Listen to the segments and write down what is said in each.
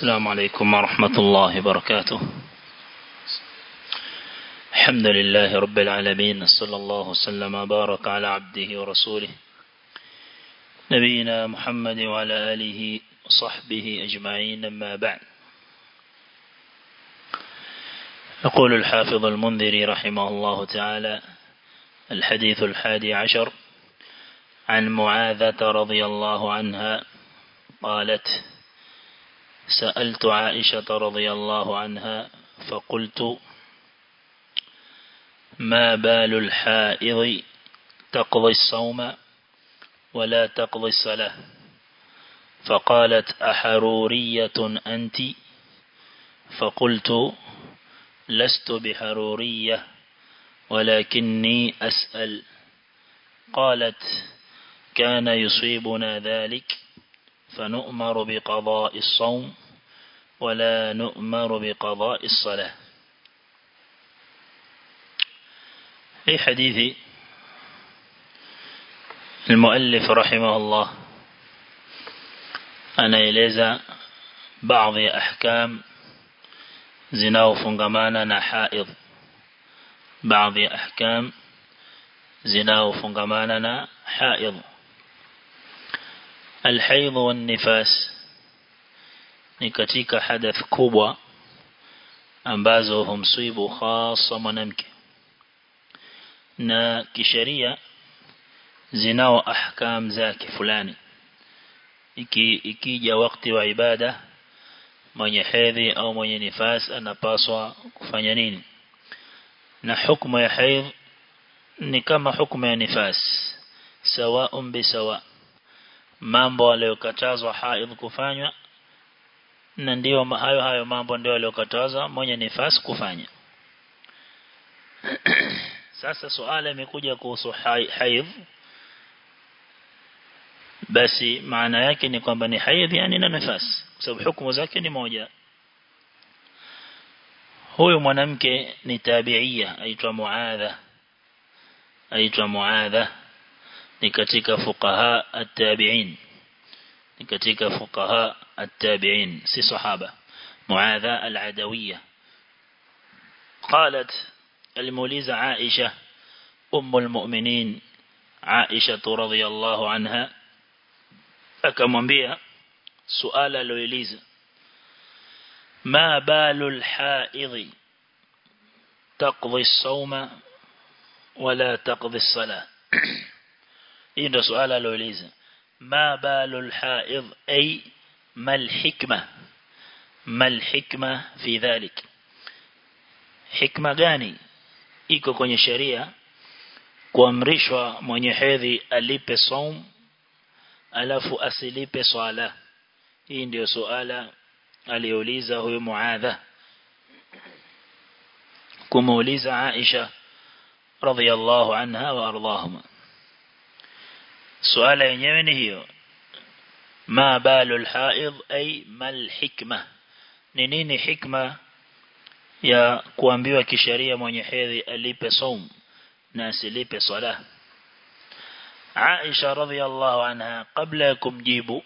السلام عليكم ورحمة الله وبركاته. الحمد لله رب العالمين صلى الله وسلم وبارك على عبده ورسوله نبينا محمد وعلى آله وصحبه أجمعين أما بعد. يقول الحافظ المنذري رحمه الله تعالى الحديث الحادي عشر عن معاذة رضي الله عنها قالت سألت عائشة رضي الله عنها فقلت ما بال الحائض تقضي الصوم ولا تقضي الصلاة؟ فقالت أحرورية أنت؟ فقلت لست بحرورية ولكني أسأل. قالت كان يصيبنا ذلك فنؤمر بقضاء الصوم ولا نؤمر بقضاء الصلاة. في حديث المؤلف رحمه الله أنا إليزا بعض أحكام زناو فنغمانا نحائض. بعض أحكام زناو فنغمانا حائض الحيض والنفاس ni katika hadath kubwa ambazo humsibu hasa mwanamke. Na kisheria zinao ahkam zake fulani. Iki ikija wakati wa ibada mwenye hedhi au mwenye nifas anapaswa kufanya nini? Na hukumu ya haidh ni kama hukumu ya nifas. Sawa bi sawa. Mambo aliyokatazwa haidh kufanywa na ndio hayo hayo mambo ndio aliyokataza mwenye nifasi kufanya. Sasa swali imekuja kuhusu haidh. Basi maana yake ni kwamba ni haidh yani na nifasi kwa sababu hukumu zake ni moja. Huyo mwanamke ni tabiia aitwa muadha. Aitwa muadha. Ni katika fuqaha at-tabi'in. Ni katika fuqaha التابعين سي صحابة. معاذاء العدوية. قالت المليزة عائشة أم المؤمنين عائشة رضي الله عنها أكمن بها؟ سؤال المليزة ما بال الحائض تقضي الصوم ولا تقضي الصلاة؟ إن سؤال المليزة ما بال الحائض أي ما الحكمة؟ ما الحكمة في ذلك؟ حكمة غاني إيكو كوني شريعة كوامريشوا موني حيذي أليب صوم ألافو أسليب صالة إيندي سؤالة أليوليزا هو معاذة كموليزا عائشة رضي الله عنها وأرضاهما سؤال ينيمني هي ma balul haid ay mal hikma. Ni nini hikma ya kuambiwa kisheria mwenye hedhi alipe saum na asilipe swala? Aisha radhiallahu anha kabla ya kumjibu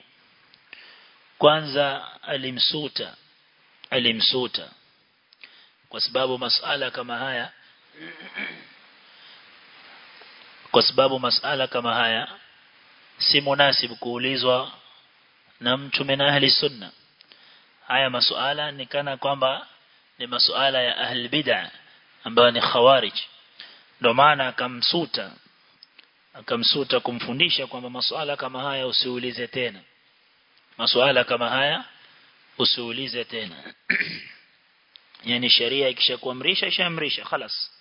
kwanza alimsuta alimsuta. Kwa sababu kwa sababu masala kama haya si munasib kuulizwa na mtu min ahli sunna haya masuala ni kana kwamba ni masuala ya ahli bid'ah ambayo ni khawarij ndio maana akamsuta akamsuta kumfundisha kwamba masuala kama haya usiulize tena masuala kama haya usiulize tena yani sheria ikishakuamrisha ishaamrisha خلاص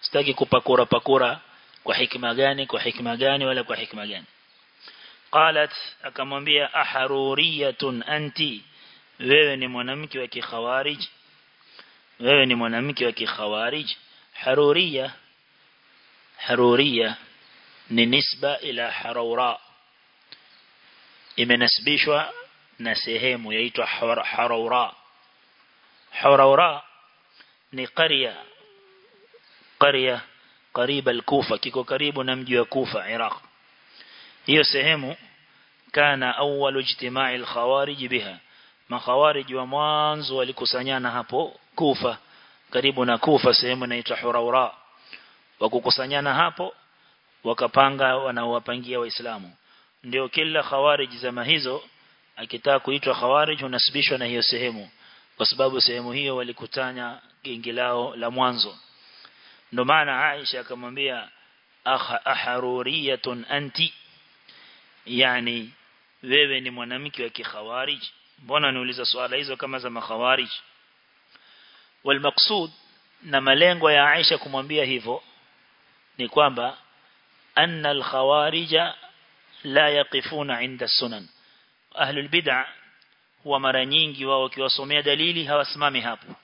sitaki kupakura pakura kwa hikma gani kwa hikma gani wala kwa hikma gani Qalat akamwambia aharuriyatun anti wewe ni mwanamke wa kikhawarij wewe ni mwanamke wa kikhawarij haruriya haruriya ni nisba ila harawra imenasibishwa na sehemu yaitwa harawra harawra ni qarya qarya karibu al-Kufa kiko karibu na mji wa Kufa Iraq hiyo sehemu kana awwal ijtima'i al-khawarij biha. Makhawarij wa mwanzo walikusanyana hapo Kufa karibu na Kufa sehemu inaitwa Huraura. Wakukusanyana hapo wakapanga wanaowapangia waislamu. Ndio kila khawarij zama hizo akitaka kuitwa khawarij unasibishwa na hiyo sehemu. Kwa sababu sehemu hiyo walikutanya gengi lao la mwanzo. Ndio maana Aisha akamwambia aharuriyatun anti? Yani wewe ni mwanamke wa kikhawarij? Mbona niuliza swala hizo kama za makhawarij? Walmaksud na malengo ya Aisha kumwambia hivyo ni kwamba anna al khawarija la yaqifuna inda sunan. Ahlul bid'ah huwa mara nyingi wao wakiwasomea dalili hawasimami hapo.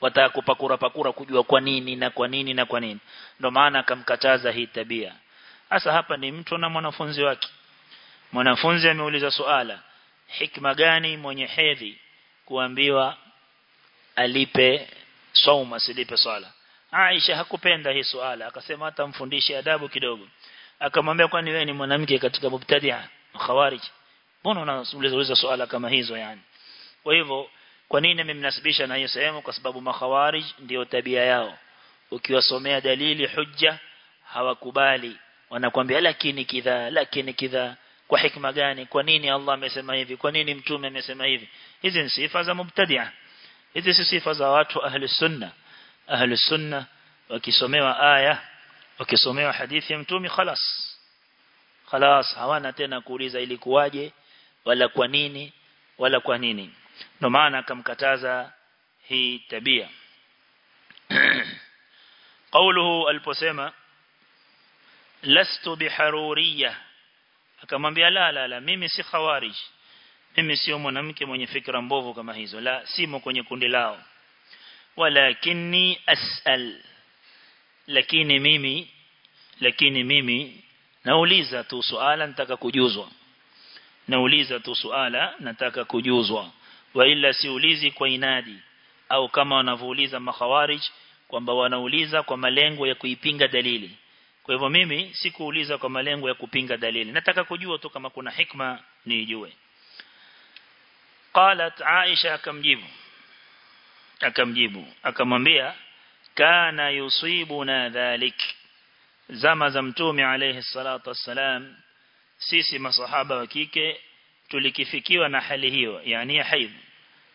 Wataka pakura kujua kwa nini na kwa nini na kwa nini. Ndio maana akamkataza hii tabia. Hasa hapa ni mtu na mwanafunzi wake mwanafunzi ameuliza suala hikma gani mwenye hedhi kuambiwa alipe sauma asilipe swala? Aisha hakupenda hii suala akasema hata mfundishe adabu kidogo. Akamwambia kwani wewe ni mwanamke katika mubtadia khawarij mbona unauliza swala kama hizo yani? Kwa hivyo kwa nini nimemnasibisha na hiyo sehemu? Kwa sababu makhawarij ndio tabia yao. Ukiwasomea dalili hujja hawakubali. Wanakuambia lakini kidha lakini kidha kwa hikma gani kwa nini Allah amesema hivi kwa nini mtume amesema hivi hizi ni sifa za mubtadia hizi si sifa za watu ahli sunna ahli sunna wakisomewa aya wakisomewa hadithi ya mtume خلاص خلاص hawana tena kuuliza ilikuwaje wala kwa nini wala kwa nini ndio maana akamkataza hii tabia قوله aliposema lastu biharuriyah akamwambia la la la mimi si khawarij. Mimi sio mwanamke mwenye fikra mbovu kama hizo la simo kwenye kundi lao. Walakinni asal. Lakini mimi lakini mimi nauliza tu suala nataka kujuzwa. Nauliza tu suala nataka kujuzwa. Wa ila siulizi kwa inadi. Au kama wanavyouliza makhawarij kwamba wanauliza kwa malengo ya kuipinga dalili kwa hivyo mimi sikuuliza kwa malengo ya kupinga dalili. Nataka kujua tu kama kuna hikma nijue qalat aisha akamjibu. Akamjibu. Akamwambia kana yusibuna dhalik. Zama za mtume alayhi salatu wassalam sisi masahaba wa kike tulikifikiwa na hali hiyo yani ya haidh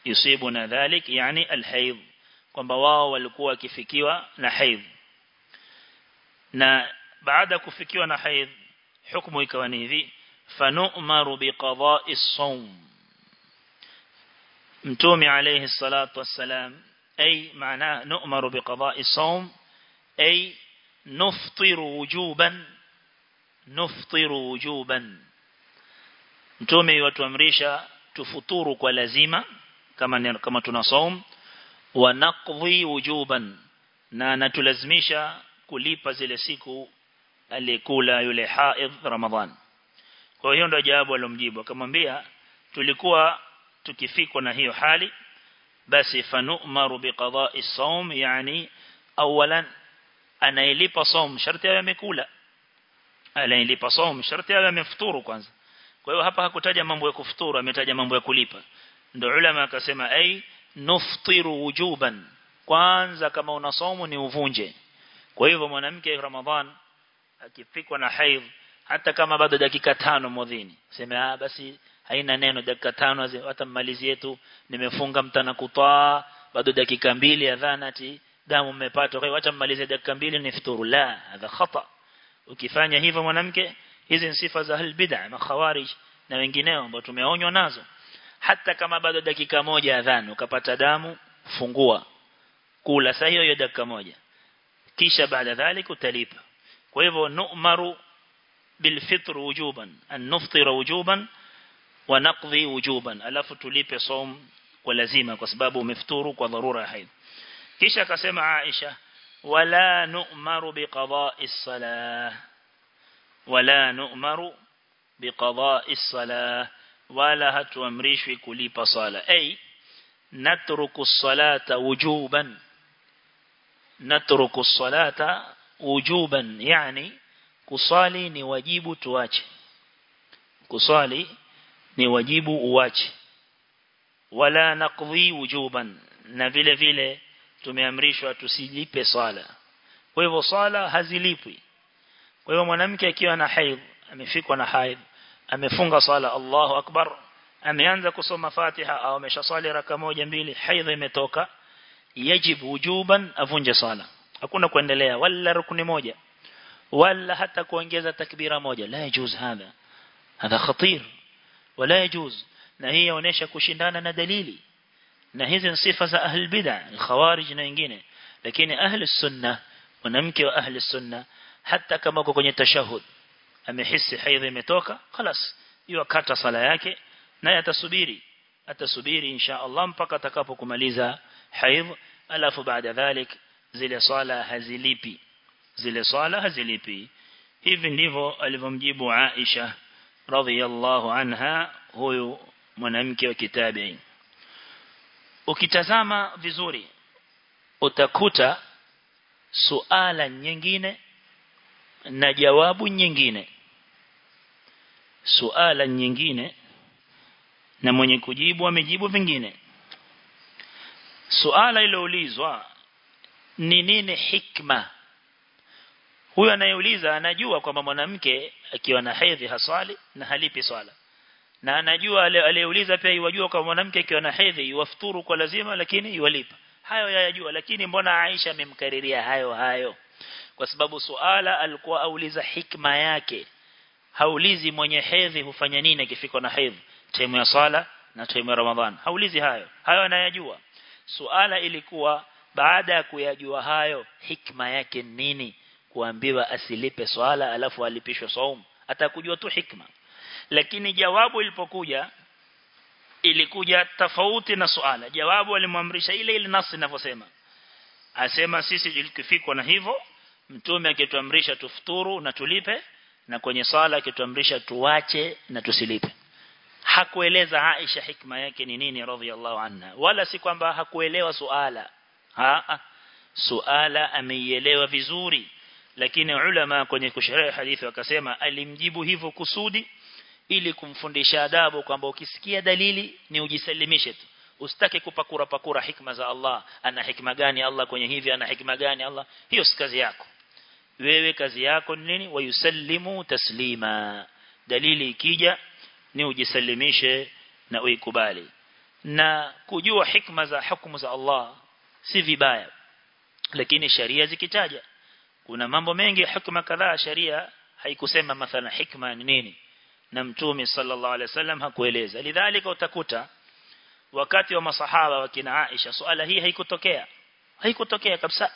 yusibuna dhalik yani alhaidh kwamba wao walikuwa wakifikiwa na haidh na baada kufikiwa na haidh hukumu ikawa ni hivi. Fanu'maru biqada'i as-sawm. Mtume alayhi salatu wassalam ay maana nu'maru biqada'i as-sawm ay nuftiru wujuban nuftiru wujuban. Mtume watuamrisha tufuturu kwa lazima kama kama tuna saum wa naqdhi wujuban na natulazimisha kulipa zile siku aliyekula yule haidh ramadhan. Kwa hiyo ndio jawabu alomjibu akamwambia tulikuwa tukifikwa na hiyo hali basi fanu'maru biqada'i as-sawm yani awalan anailipa saum sharti awe amekula. Anailipa saum sharti awe amefuturu kwanza. Kwa hiyo hapa hakutaja mambo ya kufuturu ametaja mambo ya kulipa. Ndio ulama akasema ai nuftiru wujuban. Kwanza kama una saumu ni uvunje. Kwa hivyo mwanamke Ramadhan akifikwa na haidh hata kama bado dakika tano modhini sema ah basi haina neno dakika tano hata mmalizie tu nimefunga mtana kutoa bado dakika mbili adhanati damu mmepata. Kwa hiyo acha mmalize dakika mbili ni futuru la hadha khata. Ukifanya hivyo mwanamke hizi ni sifa za albid'a na khawarij na wengineo ambao tumeonywa nazo. Hata kama bado dakika moja adhana ukapata damu fungua. Kula saa hiyo dakika moja. Kisha baada dhalik utalipa كويفو نؤمر بالفطر وجوبا أن نفطر وجوبا ونقضي وجوبا. ألف تليب صوم ولزيمة وسبابه مفطور وضرورة حيث كيشا كسيم عائشة؟ ولا نؤمر بقضاء الصلاة. ولا نؤمر بقضاء الصلاة. ولا هتوامريش في كليب صالة أي نترك الصلاة وجوبا. نترك الصلاة wujuban yani kusali ni wajibu tuache. Kusali ni wajibu uache wala naqdhi wujuban na vile vile tumeamrishwa tusilipe swala. Kwa hivyo swala hazilipwi. Kwa hivyo mwanamke akiwa na haidh amefikwa na haidh amefunga swala Allahu akbar ameanza kusoma Fatiha au ameshaswali raka moja mbili haidh imetoka yajib wujuban avunje swala hakuna kuendelea wala rukuni moja wala hata kuongeza takbira moja la yajuz hadha hadha khatir wala yajuz na hii inaonyesha kushindana na dalili na hizi ni sifa za ahli bid'ah al-khawarij na wengine lakini ahli sunna mwanamke wa ahli sunna hata kama uko kwenye tashahud amehisi haidhi imetoka خلاص yokata sala yake naye atasubiri atasubiri insha Allah mpaka atakapokumaliza haidh alafu baada dhalik zile swala hazilipi. Zile swala hazilipi. Hivi ndivyo alivyomjibu Aisha radhiyallahu anha huyu mwanamke wa kitabu ukitazama vizuri utakuta suala nyingine na jawabu nyingine. Suala nyingine na mwenye kujibu amejibu vingine. Suala iloulizwa ni nini hikma? Huyo anayeuliza anajua kwamba mwanamke akiwa na hedhi haswali na halipi swala. Na anajua aliyeuliza pia yajua kwamba mwanamke akiwa na hedhi yuwafuturu kwa lazima lakini yuwalipa. Hayo yayajua lakini mbona Aisha amemkariria hayo hayo? Kwa sababu suala alikuwa auliza hikma yake. Haulizi mwenye hedhi hufanya nini akifika na hedhi? Time ya swala na time ya ramadhan haulizi hayo. Hayo anayajua. Suala ilikuwa baada ya kuyajua hayo hikma yake nini? Kuambiwa asilipe swala alafu alipishwe saum. Atakujua tu hikma. Lakini jawabu ilipokuja ilikuja tofauti na swala. Jawabu alimwamrisha ile ile nasi ninavyosema asema sisi tulikifikwa na hivyo mtume akituamrisha tufuturu na tulipe na kwenye swala akituamrisha tuwache na tusilipe. Hakueleza Aisha hikma yake ni nini radhiallahu anha. Wala si kwamba hakuelewa suala ha suala ameielewa vizuri lakini ulama kwenye kusherehea hadithi wakasema alimjibu hivyo kusudi ili kumfundisha adabu kwamba ukisikia dalili ni ujisalimishe tu. Usitake kupakura pakura hikma za Allah. Ana hikma gani Allah kwenye hivi ana hikma gani Allah? Hiyo si kazi yako. Wewe kazi yako ni nini? Wayusallimu taslima. Dalili ikija ni ujisalimishe na uikubali. Na kujua hikma za hukumu za Allah si vibaya. Lakini sharia zikitaja kuna mambo mengi hikma kadhaa sharia haikusema mathala hikma ni nini. Na mtume sallallahu alaihi wasallam hakueleza. Lidhalika utakuta wakati wa masahaba wa kina Aisha swala hii haikutokea. Haikutokea kabisa.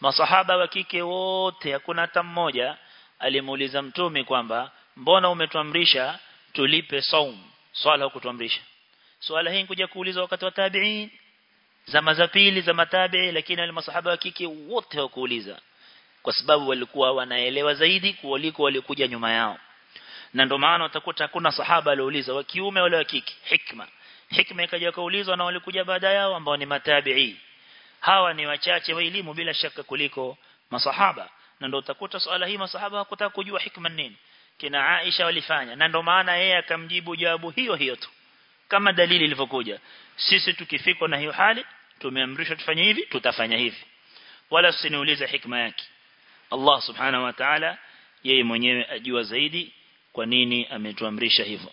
Masahaba wa kike wote hakuna hata mmoja alimuuliza mtume kwamba mbona umetuamrisha tulipe saum? Swala hukutuamrisha swala hii kuja kuulizwa wakati wa tabi'in zama za pili za matabi'i lakini wale masahaba wa kike wote hawakuuliza. Kwa sababu walikuwa wanaelewa zaidi kuliko walikuja nyuma yao. Na ndio maana utakuta hakuna sahaba aliouliza wa kiume wala wa kike? Hikma. Hikma ikaja kaulizwa na walikuja baada yao ambao ni matabi'i. Hawa ni wachache wa elimu bila shaka kuliko masahaba. Na ndio utakuta swala hii masahaba hakutaka kujua hikma nini. Kina Aisha walifanya. Na ndio maana yeye akamjibu jawabu hiyo hiyo tu kama dalili ilivyokuja. Sisi tukifikwa na hiyo hali tumeamrishwa tufanye hivi tutafanya hivi. Wala usiniulize hikma yake. Allah subhanahu wa ta'ala yeye mwenyewe ajua zaidi kwa nini ametuamrisha hivyo.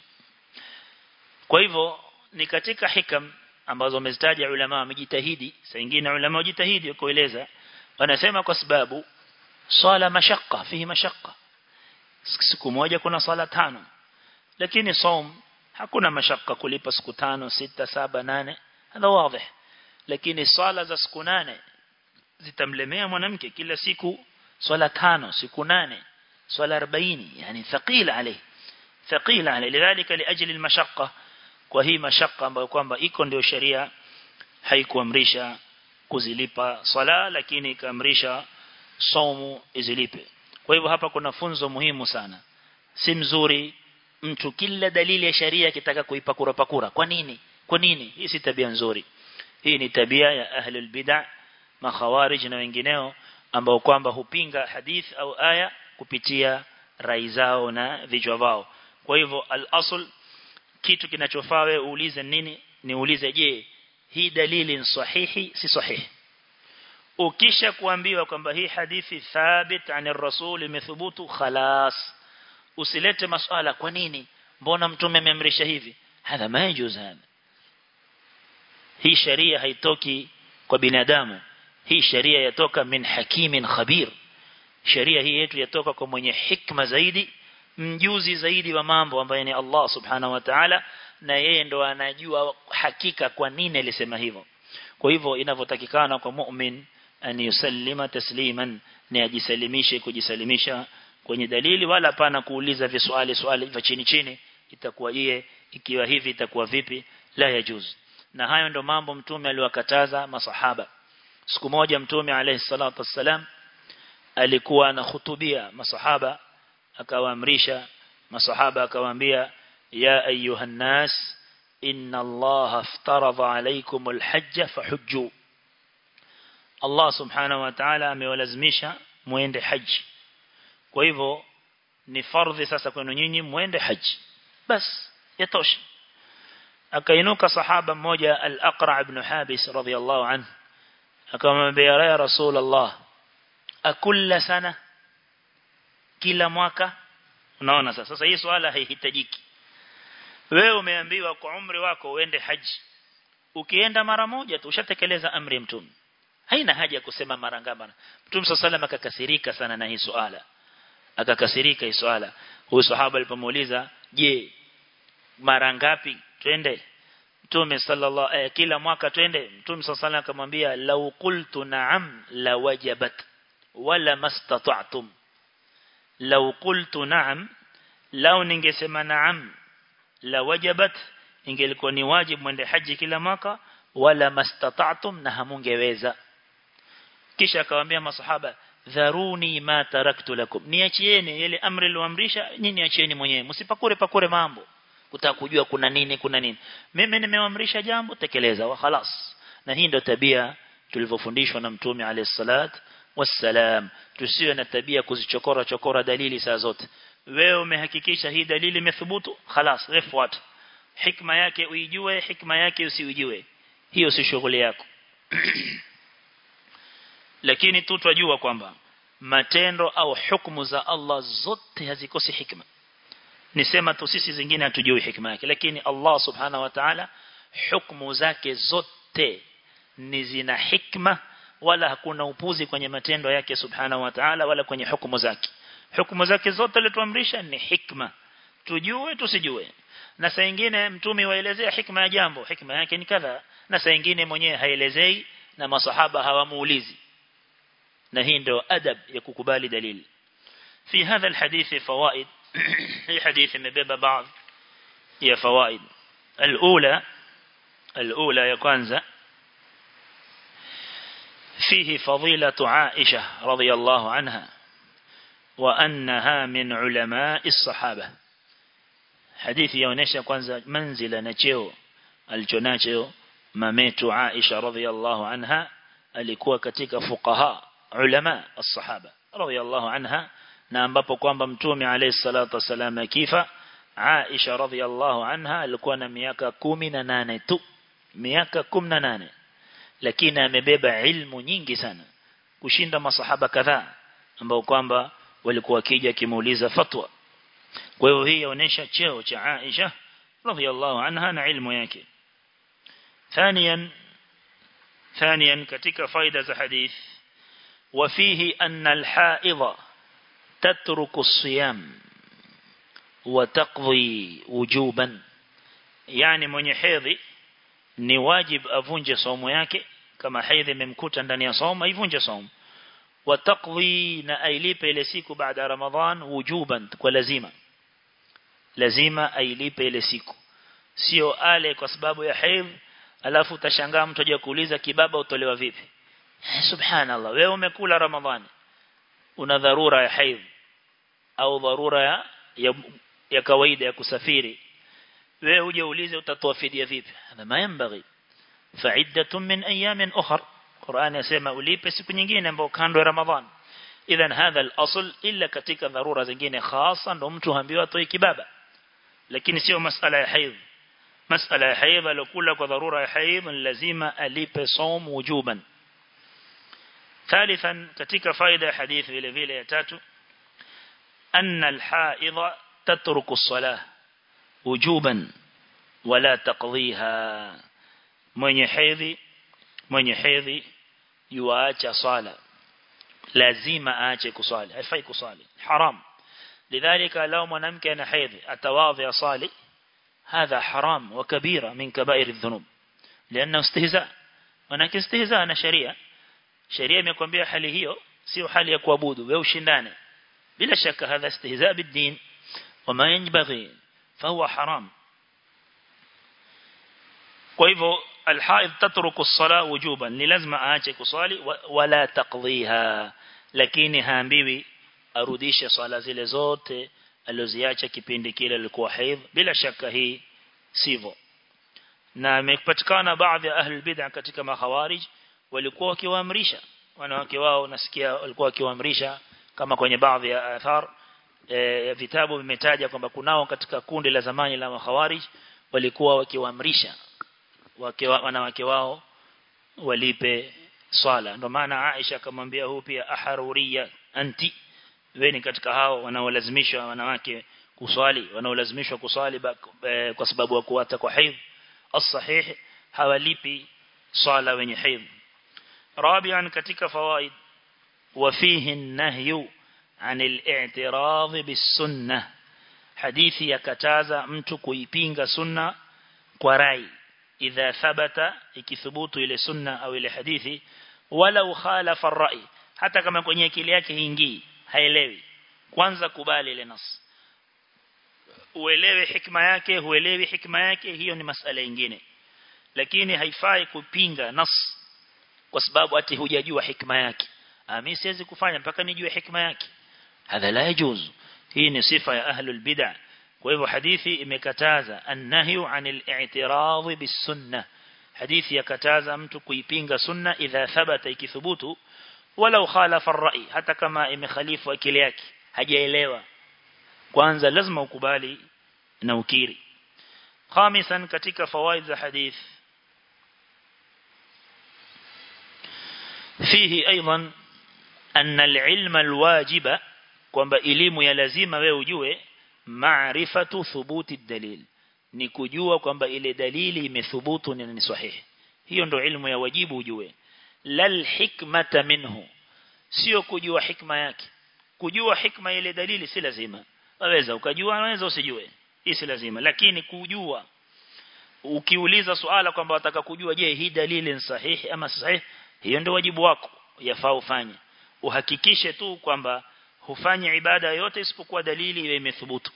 Kwa hivyo ni katika hikam ambazo wamezitaja ulama wamejitahidi saa nyingine ulama wajitahidi kueleza. Wanasema kwa sababu swala mashaqqa fihi mashaqqa. Siku moja kuna swala tano. Lakini saum hakuna mashaka kulipa siku tano sita saba nane. Hada wazi lakini swala za siku nane zitamlemea mwanamke kila siku. Swala tano siku nane. Swala 40 yani thaqila alayhi thaqila alayhi lidhalika liajli almashaqqa. Kwa hii mashaka ambayo kwamba iko ndio sheria haikuamrisha kuzilipa swala lakini ikaamrisha saumu izilipe. Kwa hivyo hapa kuna funzo muhimu sana. Si mzuri mtu kila dalili ya sharia akitaka kuipakura pakura. Kwa nini? Kwa nini? Hii si tabia nzuri. Hii ni tabia ya ahlul bid'ah makhawarij na wengineo ambao kwamba hupinga hadith au aya kupitia rai zao na vichwa vao. Kwa hivyo al-asl kitu kinachofaa wewe uulize nini? Niulize je hii dalili ni sahihi? Si sahihi. Ukisha kuambiwa kwamba hii hadithi thabit anir rasul imethubutu khalas usilete maswala kwa nini? Mbona mtume ameamrisha hivi? Hadha majuz hada hii sharia haitoki kwa binadamu. Hii sharia yatoka min hakimin khabir. Sharia hii yetu yatoka kwa mwenye hikma zaidi mjuzi zaidi wa mambo ambaye ni Allah subhanahu wa ta'ala na yeye ndo anajua hakika kwa nini alisema hivyo. Kwa hivyo inavyotakikana kwa mu'min an yusallima tasliman ni ajisalimishe kujisalimisha kwenye dalili wala pana kuuliza viswali swali vya chini chini itakuwa iye ikiwa hivi itakuwa vipi? La yajuz. Na hayo ndo mambo mtume aliwakataza masahaba. Siku moja mtume alayhi salatu wassalam alikuwa anahutubia masahaba akawaamrisha. Masahaba akawaambia ya ayuha nas inna allaha aftaradha alaykum alhajj fahujju. Allah subhanahu wa ta'ala amewalazimisha muende haji kwa hivyo ni fardhi sasa kwenu nyinyi muende haji. Bas yatosha akainuka sahaba mmoja al-Aqra ibn Habis radhiyallahu anhu. Akamwambia ya Rasulullah akulla sana kila mwaka? Unaona sasa sasa hii swala haihitajiki. Wewe umeambiwa kwa umri wako uende haji. Ukienda mara moja tu ushatekeleza amri ya mtume. Haina haja ya kusema mara ngapi. Mtume sallallahu akakasirika sana na hii swala akakasirika hii swala. Huyu sahaba alipomuuliza je mara ngapi twende? Mtume sallallahu eh, kila mwaka twende? Mtume sallallahu akamwambia law qultu na'am la wajabat wala mastata'tum. Law qultu na'am law ningesema na'am la wajabat ingelikuwa ni wajibu mwende haji kila mwaka wala mastata'tum na hamungeweza. Kisha akawaambia masahaba dharuni ma taraktu lakum. Niachieni ile amri liloamrisha nyinyi achieni mwenyewe. Msipakure pakure mambo. Kutaka kujua kuna nini kuna nini. Mimi nimeamrisha jambo tekeleza wa khalas. Na hii ndio tabia tulivyofundishwa na mtume alayhi salat wassalam. Tusiwe na tabia kuzichokora chokora dalili saa zote. Wewe umehakikisha hii dalili imethubutu khalas refuat. Hikma yake uijue hikma yake usiujue hiyo si shughuli yako lakini tu twajua kwamba matendo au hukumu za Allah zote hazikosi hikma. Nisema tu sisi zingine hatujui hikma yake. Lakini Allah subhanahu wa ta'ala hukumu zake zote ni zina hikma wala hakuna upuzi kwenye matendo yake subhanahu wa ta'ala wala kwenye hukumu zake. Hukumu zake zote alituamrisha ni hikma. Tujue tusijue. Na saa nyingine mtume waelezea hikma ya jambo hikma yake ni kadha na saa nyingine mwenyewe haelezei na masahaba hawamuulizi نهين دو أدب يكوكبالي دليل. في هذا الحديث فوائد في حديث مبيبة بعض يا فوائد. الأولى الأولى يا يكوانزة فيه فضيلة عائشة رضي الله عنها وأنها من علماء الصحابة. حديث يونيش يكوانزة منزل نجيو الجناجيو ممت عائشة رضي الله عنها الكوكتك فقهاء. ulama as-sahaba radhiyallahu anha na ambapo kwamba mtume alayhi salatu wasalam akifa Aisha radhiyallahu anha alikuwa na miaka 18 tu miaka 18 lakini amebeba ilmu nyingi sana kushinda masahaba kadhaa ambao kwamba walikuwa wakija kimuuliza fatwa kwa hiyo hii inaonyesha cheo cha Aisha radhiyallahu anha na ilmu yake ثانيا ثانيا katika faida za hadith وفيه أن الحائض تترك الصيام وتقضي وجوبا يعني mwenye hedhi ni wajib avunje somo yake kama hedhi imemkuta ndani ya somo ivunje somo wataqdi na ailipe ile siku baada ramadhan wujuban kwa lazima lazima ailipe ile siku sio ale kwa sababu ya hedhi alafu utashangaa mtu aje kuuliza kibaba utolewa vipi Subhanallah wewe umekula ramadhani una dharura ya haidh au dharura ya, ya, ya kawaida ya kusafiri wewe uje uulize utatoa fidia vipi hadha mayambaghi fa'iddatun min ayamin ukhra Qur'an yasema ulipe siku nyingine ambayo kando ya ramadhan idhan hadha al-asl illa katika dharura zingine khasa ndo mtu haambiwa atoe kibaba lakini sio masala ya haidh masala ya haidh alokula kwa dharura ya haidh lazima alipe saum wujuban ثالثا كتك فائدة حديث في لفيلة يتاتو أن الحائض تترك الصلاة وجوبا ولا تقضيها. من يحيذي من يحيذي يواجه صالة لازم آجه كصالة أفعي كصالة حرام. لذلك لو منمك حيضي التواضع صالة هذا حرام وكبيرة من كبائر الذنوب. لأنه استهزاء. ولكن استهزاء نشريه sharia imekwambia hali hiyo sio hali ya kuabudu wewe ushindane. Bila shaka hadha istihzaa bid-din wama yanbaghi fahuwa haram. Kwa hivyo alhaid tatruku as-sala wujuban ni lazima aache kusali wala taqdhiha. Lakini haambiwi arudishe swala zile zote alizoziacha kipindi kile alikuwa haidh bila shaka hii sivyo. Na imepatikana baadhi ya ahli bid'a katika makhawarij walikuwa wakiwaamrisha. Wanawake wao nasikia walikuwa wakiwaamrisha kama kwenye baadhi ya athar e, vitabu vimetaja kwamba kunao katika kundi la zamani la makhawarij walikuwa wakiwaamrisha wake wanawake wao walipe swala. Ndio maana Aisha akamwambia huyu pia aharuria anti. Wewe ni katika hao wanaolazimishwa wanawake kuswali wanaolazimishwa kuswali e, kwa sababu ya kuwata kwa haidh. As-sahih hawalipi swala wenye haidh rabi'an katika fawaid وفيه النهي عن الاعتراض بالسنة حديث يكتازا mtu kuipinga sunna kwa rai idha thabata ikithubutu ile sunna au ile hadithi wala khalafa ar-ra'i hata kama kwenye akili yake hingii haelewi kwanza kubali ile nas uelewe hikma yake huelewi hikma yake hiyo ni masala nyingine lakini haifai kupinga nas kwa sababu ati hujajua hikma yake. Mimi siwezi kufanya mpaka nijue hikma yake. Hadha la yajuz hii ni sifa ya ahlul bid'ah. Kwa hivyo hadithi imekataza annahyu anil i'tirad bis hadithi yakataza mtu kuipinga sunna idha thabata ikithubutu wala khalafa ar-ra'i hata kama imekhalifu akili yake hajaelewa. Kwanza lazima ukubali na ukiri. Khamisan katika fawaid za hadith fihi aidan anna al-ilma kwamba elimu ya lazima wewe ujue maarifatu thubuti dalil ni kujua kwamba ile dalili imethubutu na ni sahihi. Hiyo ndio ilmu ya wajibu ujue. Lal hikmata minhu. Sio kujua hikma yake. Kujua hikma ile dalili si lazima. Waweza ukajua waweza usijue. Hii si lazima. Lakini kujua. Ukiuliza swala kwamba wataka kujua je hii dalili ni sahihi ama sahihi? Hiyo ndio wajibu wako yafaa ufanye. Uhakikishe tu kwamba hufanye ibada yote isipokuwa dalili iwe imethubutu.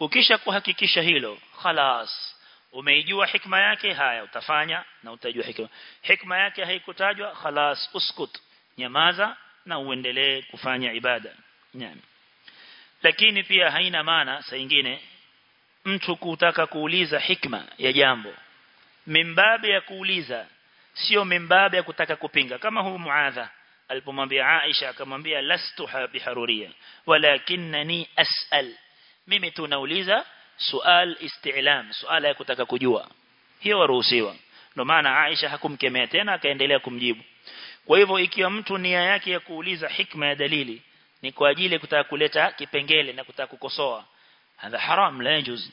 Ukisha kuhakikisha hilo khalas umeijua hikma yake haya utafanya na utajua hikma. Hikma yake haikutajwa khalas uskut nyamaza na uendelee kufanya ibada. Yani lakini pia haina maana saa nyingine mtu kutaka kuuliza hikma ya jambo. Mimbabe ya kuuliza sio mimbabe ya kutaka kupinga. Kama huu muadha alipomwambia Aisha akamwambia lastu biharuria walakinni as'al. Mimi tunauliza sual isti'lam suala ya kutaka kujua. Hiyo waruhusiwa. Ndio maana Aisha hakumkemea tena akaendelea kumjibu. Kwa hivyo ikiwa mtu nia yake ya kuuliza hikma ya dalili ni kwa ajili ya kutaka kuleta kipengele na kutaka kukosoa hadha haram la yajuz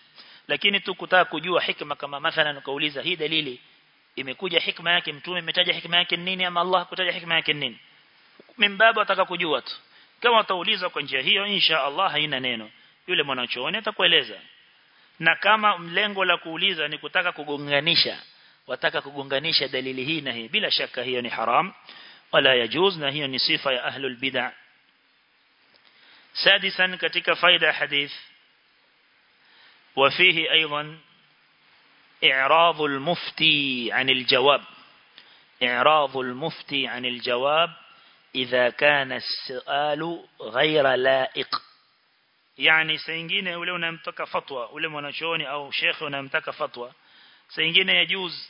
lakini tu kutaka kujua hikma kama mathalan ukauliza hii dalili imekuja hikma yake mtume imetaja hikma yake nini ama Allah kutaja hikma yake nini mimbabu ataka kujua tu kama utauliza kwa njia hiyo insha Allah haina neno yule mwanachuoni atakueleza na kama mlengo la kuuliza ni kutaka kugonganisha wataka kugonganisha dalili hii na hii bila shaka hiyo ni haram wala yajuz na hiyo ni sifa ya ahlul bid'ah سادسا katika faida hadith وفيه أيضا إعراض المفتي عن الجواب. إعراض المفتي عن الجواب إذا كان السؤال غير لائق. يعني سينجينا ولو نمتك فطوة ولو نشوني أو شيخ نمتك فطوة سينجينا يجوز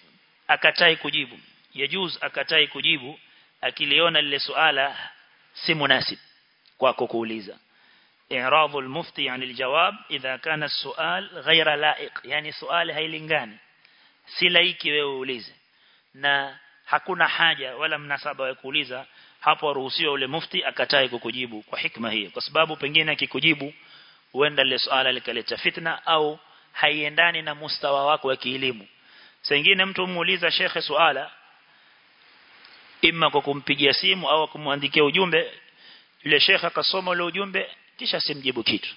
أكتاي كجيب يجوز أكتاي كجيب أكليون اللي سؤال سمناسب كوكوليزا إعراض المفتي عن الجواب إذا كان السؤال غير لائق. يعني سؤال هاي si laiki wewe uulize. Na hakuna haja wala mnasaba wa kuuliza hapo ruhusiwa ule mufti akatae kukujibu kwa hikma hiyo. Kwa sababu pengine akikujibu huenda ile swala likaleta fitna au haiendani na mustawa wako wa kielimu. Sengine mtu muuliza shekhe swala imma kwa kumpigia simu au kumwandikia ujumbe yule shekhe akasoma ule ujumbe kisha simjibu kitu.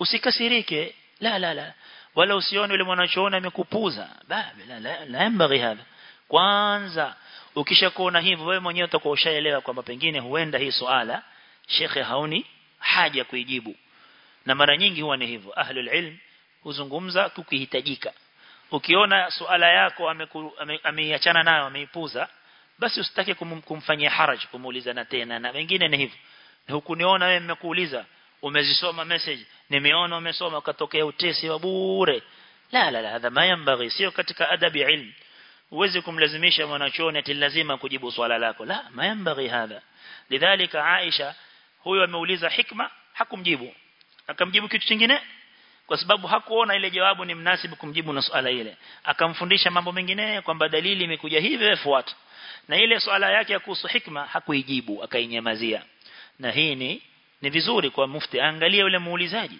Usikasirike la la la wala usione yule mwanachoona amekupuza. La yambaghi hadha. Kwanza ukishakuona hivyo wewe mwenyewe utakuwa ushaelewa kwamba pengine huenda hii swala shekhe hauni haja kuijibu. Na mara nyingi huwa ni hivyo. Ahlul ilm huzungumza tukihitajika. Ukiona suala yako ameiachana ame, nayo ameipuza basi usitake kum, kumfanyia haraj kumuuliza na tena. Na wengine ni hivyo. Hukuniona wewe nimekuuliza umezisoma message nimeona umesoma ukatokea utesi wa bure. La la la hadha mayambaghi sio katika adabi ilm uweze kumlazimisha mwanachuoni ati lazima kujibu swala lako. La mayambaghi hadha. Lidhalika Aisha huyo ameuliza hikma hakumjibu. Akamjibu kitu kingine? Kwa sababu hakuona ile jawabu ni mnasibu kumjibu na swala ile. Akamfundisha mambo mengine kwamba dalili imekuja hivi fuata. Na ile swala yake ya kuhusu hikma hakuijibu akainyamazia. Na hii ni ni vizuri kwa mufti angalia yule muulizaji.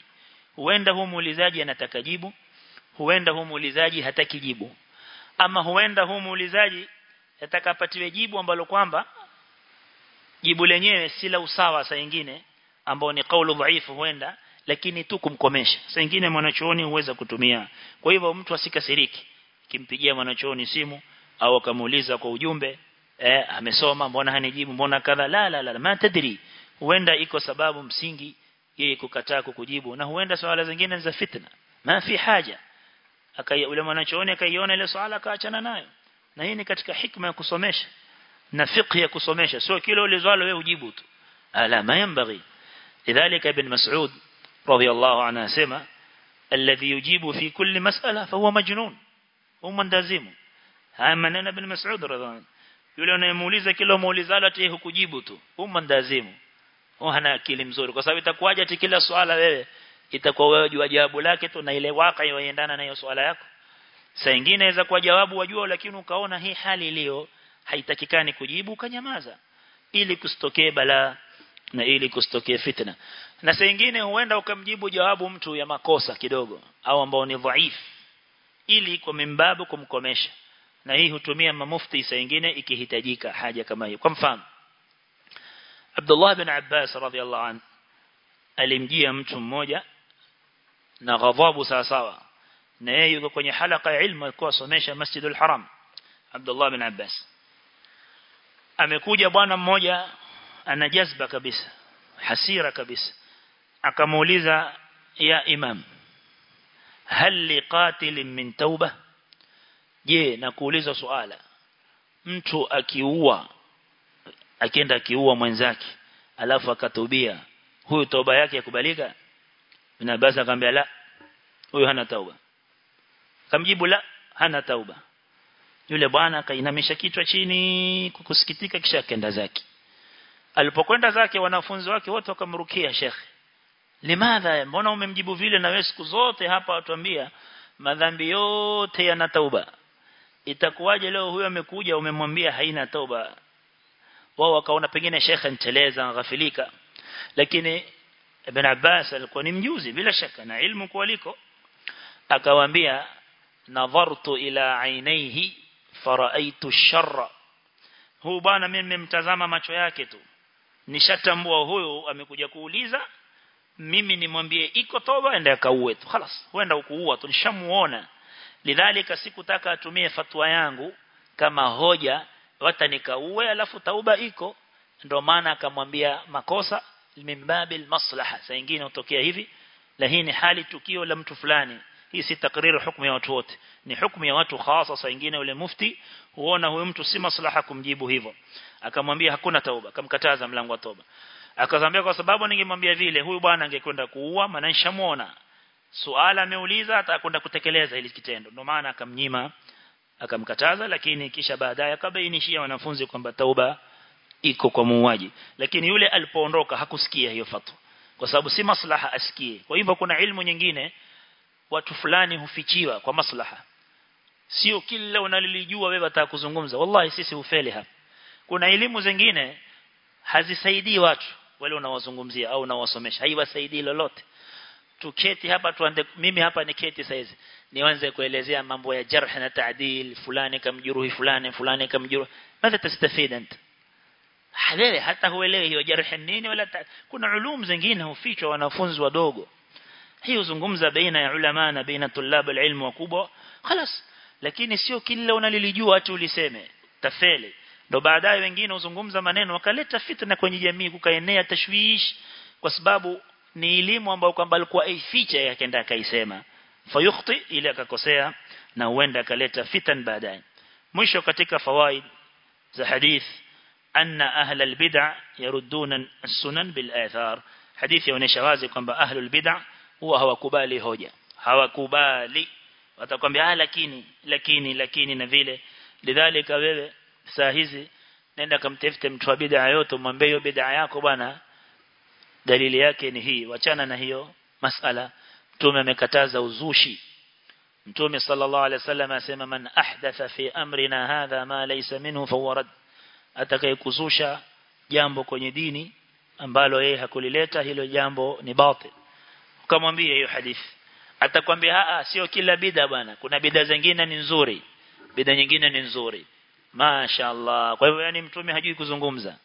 Huenda huyo muulizaji anataka jibu huenda huyo muulizaji hataki jibu. Ama huenda huyo muulizaji atakapatiwe jibu ambalo kwamba jibu lenyewe si la usawa saa nyingine ambao ni kaulu dhaifu huenda lakini tu kumkomesha. Saa nyingine mwanachuoni huweza kutumia. Kwa hivyo mtu asikasiriki kimpigia mwanachuoni simu au akamuuliza kwa ujumbe eh amesoma mbona hanijibu mbona kadha? La la la ma tadri huenda iko sababu msingi yeye kukataa kukujibu. Na huenda swala zingine za fitna. Ma fi haja. Akaya ule mwanachuoni akaiona ile swala akaachana nayo. Na hii ni katika hikma ya kusomesha. Na fiqh ya kusomesha. Sio kile ulizwalo wewe ujibu tu. Ala ma yanbaghi. Lidhalika ibn mas'ud radiyallahu anhu asema alladhi yujibu fi kulli mas'ala fahuwa majnun. Huwa ndazimu. Haya maneno ibn mas'ud radhiallahu yule unayemuuliza kile umuulizalo ati hukujibu tu. Huwa ndazimu hana akili mzuri. Kwa sababu itakuwaje ati kila swala wewe itakuwa wewe jua jawabu lake tu na ile waka yoyendana na hiyo swala yako. Saa nyingine inaweza kuwa jawabu wajua lakini ukaona hii hali iliyo haitakikani kujibu ukanyamaza. Ili kusitokee balaa na ili kusitokee fitna. Na saa nyingine huenda ukamjibu jawabu mtu ya makosa kidogo au ambao ni dhaifu ili kwa mimbabu kumkomesha. Na hii hutumia mamufti saa nyingine ikihitajika haja kama hiyo. Kwa mfano Abdullah bin Abbas radhiallahu an alimjia mtu mmoja na ghadhabu sawa sawa na yeye yuko kwenye halaka ya ilmu alikuwa somesha Masjidul Haram. Abdullah bin Abbas. Amekuja bwana mmoja ana jazba kabisa hasira kabisa. Akamuuliza ya imam hal liqatil min tauba je nakuuliza swala mtu akiua akienda akiua mwenzake alafu akatubia huyu toba yake yakubalika? Na basi akamwambia la huyu hana tauba. Akamjibu la hana tauba. Yule bwana akainamisha kichwa chini kukusikitika kisha akaenda zake. Alipokwenda zake wanafunzi wake wote wakamrukia shekhe limadha mbona umemjibu vile na wewe siku zote hapa watuambia madhambi yote yana tauba? Itakuwaje leo huyo amekuja umemwambia haina tauba wao wakaona pengine shekhe nteleza ghafilika lakini Ibn Abbas alikuwa ni mjuzi bila shaka na ilmu kualiko akawaambia nadhartu ila ainaihi faraitu sharra huu bwana mimi nimemtazama macho yake tu nishatambua huyu amekuja kuuliza mimi nimwambie iko toba ende akauwe tu خلاص huenda ukuua tu nishamuona lidhalika sikutaka atumie fatwa yangu kama hoja hata nikauwe alafu tauba iko. Ndio maana akamwambia makosa mimbabil maslaha. Saa nyingine utokea hivi lakini hali tukio la mtu fulani. Hii si takriri hukumu ya watu wote. Ni hukumu ya watu hasa saa nyingine yule mufti huona huyo mtu si maslaha kumjibu hivyo. Akamwambia hakuna tauba. Akamkataza mlango wa toba. Akazambia kwa sababu ningemwambia vile huyu bwana angekwenda kuua maana nishamuona suala ameuliza atakwenda kutekeleza hili kitendo. Ndio maana akamnyima akamkataza lakini kisha baadaye akabainishia wanafunzi kwamba tauba iko kwa muuaji. Lakini yule alipoondoka hakusikia hiyo fatwa kwa sababu si maslaha asikie. Kwa hivyo kuna ilmu nyingine watu fulani hufichiwa kwa maslaha. Sio kila unalijua wewe unataka kuzungumza. Wallahi sisi ufeli hapa. Kuna elimu zingine hazisaidii watu wale unawazungumzia au unawasomesha haiwasaidii lolote tuketi hapa tuande mimi hapa niketi saizi nianze kuelezea mambo ya jarh na taadil fulani kamjuruhi fulani fulani kamjuruhi madha tastafid anta halele hata huelewi hiyo jarh nini wala ta... kuna ulum zingine hufichwa wanafunzi wadogo hiyo zungumza baina ya ulama na baina tulab alilm wakubwa خلاص lakini sio kila unalilijua hata uliseme tafeli ndo baadaye wengine uzungumza maneno wakaleta fitna kwenye jamii kukaenea tashwish kwa sababu ni elimu ambayo kwamba alikuwa aificha yakaenda akaisema. Fayukhti ile akakosea na huenda akaleta fitan baadaye. Mwisho katika fawaid za hadith anna ahla albid'a yarudduna as-sunan bil athar. Hadithi inaonyesha wazi kwamba ahli albid'a huwa hawakubali hoja. Hawakubali. Watakwambia ah lakini lakini lakini na vile. Lidhalika wewe saa hizi nenda kamtafute mtu wa bid'a yote umwambie hiyo bid'a yako bwana dalili yake ni hii. Wachana na hiyo masala. Mtume amekataza uzushi. Mtume sallallahu alaihi wasallam asema man ahdatha fi amrina hadha ma laysa minhu fawarad atakayekuzusha jambo kwenye dini ambalo yeye hakulileta hilo jambo ni batil. Ukamwambia hiyo hadithi. Atakwambia a sio kila bid'a bwana. Kuna bid'a zingine ni nzuri. Bid'a nyingine ni nzuri. Mashaallah kwa hivyo yani mtume hajui kuzungumza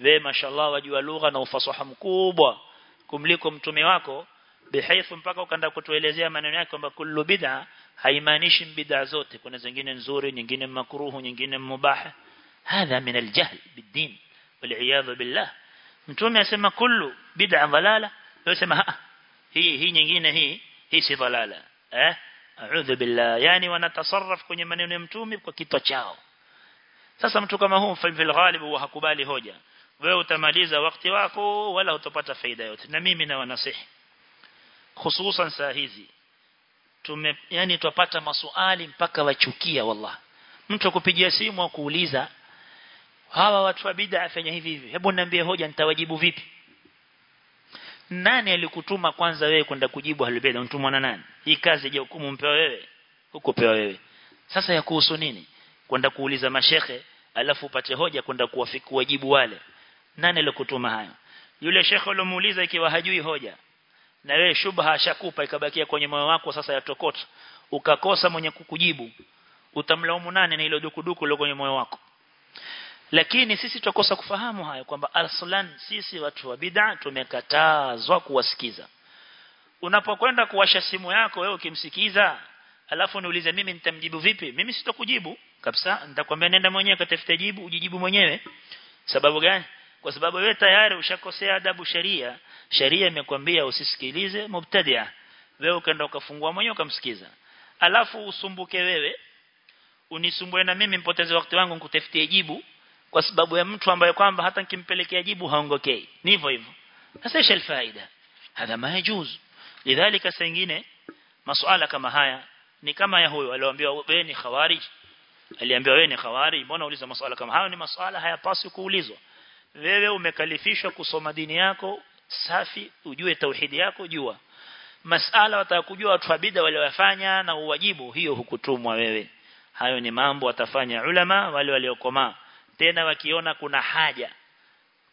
wewe mashallah wajua lugha na ufasaha mkubwa kumliko mtume wako bihaifu mpaka ukaenda kutuelezea maneno yake kwamba kullu bid'a haimaanishi bid'a zote kuna zingine nzuri nyingine makruhu nyingine mubah hadha min aljahl bid-din wal billah mtume asema kullu bid'a dhalala yosema hii hii nyingine hii hii si dhalala eh a'udhu billah yani wanatasarraf kwenye maneno ya mtume kwa kitwa chao sasa mtu kama huu fil ghalib hakubali hoja wewe utamaliza wakati wako wala utapata faida yote na mimi na wanasihi hususan saa hizi tume yani tupata maswali mpaka wachukia wallah. Mtu akupigia simu akuuliza hawa watu wa bid'a afanya hivi hivi hebu niambie hoja nitawajibu vipi? Nani alikutuma kwanza wewe kwenda kujibu halibeda mtumwa na nani? Hii kazi je hukumu mpewa wewe? Huko pewa wewe. Sasa ya kuhusu nini? Kwenda kuuliza mashehe alafu upate hoja kwenda kuwafikia wajibu wale nani alikutuma hayo? Yule shekhe alomuuliza ikiwa hajui hoja. Na wewe shubha ashakupa ikabakia kwenye moyo wako sasa yatokota ukakosa mwenye kukujibu. Utamlaumu nani na ile dukuduku ile kwenye moyo wako? Lakini sisi tukosa kufahamu hayo kwamba aslan sisi watu wa bid'a tumekatazwa kuwasikiza. Unapokwenda kuwasha simu yako wewe ukimsikiza alafu niulize mimi nitamjibu vipi? Mimi sitokujibu. Kabisa nitakwambia nenda mwenyewe katafute jibu ujijibu mwenyewe. Sababu gani kwa sababu wewe tayari ushakosea adabu sharia sharia imekwambia usisikilize mubtadia. Wewe ukaenda ukafungua mwenyewe ukamsikiza. Alafu usumbuke wewe unisumbue na mimi mpoteze wakati wangu nikutafutie jibu kwa sababu ya mtu ambaye kwamba hata nikimpelekea jibu haongokei. Ni hivyo hivyo. Sasa isha faida hadha ma yajuz lidhalika sengine masuala kama haya ni kama ya huyo aliyoambiwa wewe ni khawarij. Aliambiwa wewe ni khawarij. Mbona uliza masuala kama hayo? Ni masuala hayapaswi kuulizwa wewe umekalifishwa kusoma dini yako safi ujue tauhidi yako jua. Masala watakujua watu wabida wale wafanya na uwajibu hiyo hukutumwa wewe. Hayo ni mambo watafanya ulama wale waliokomaa. Tena wakiona kuna haja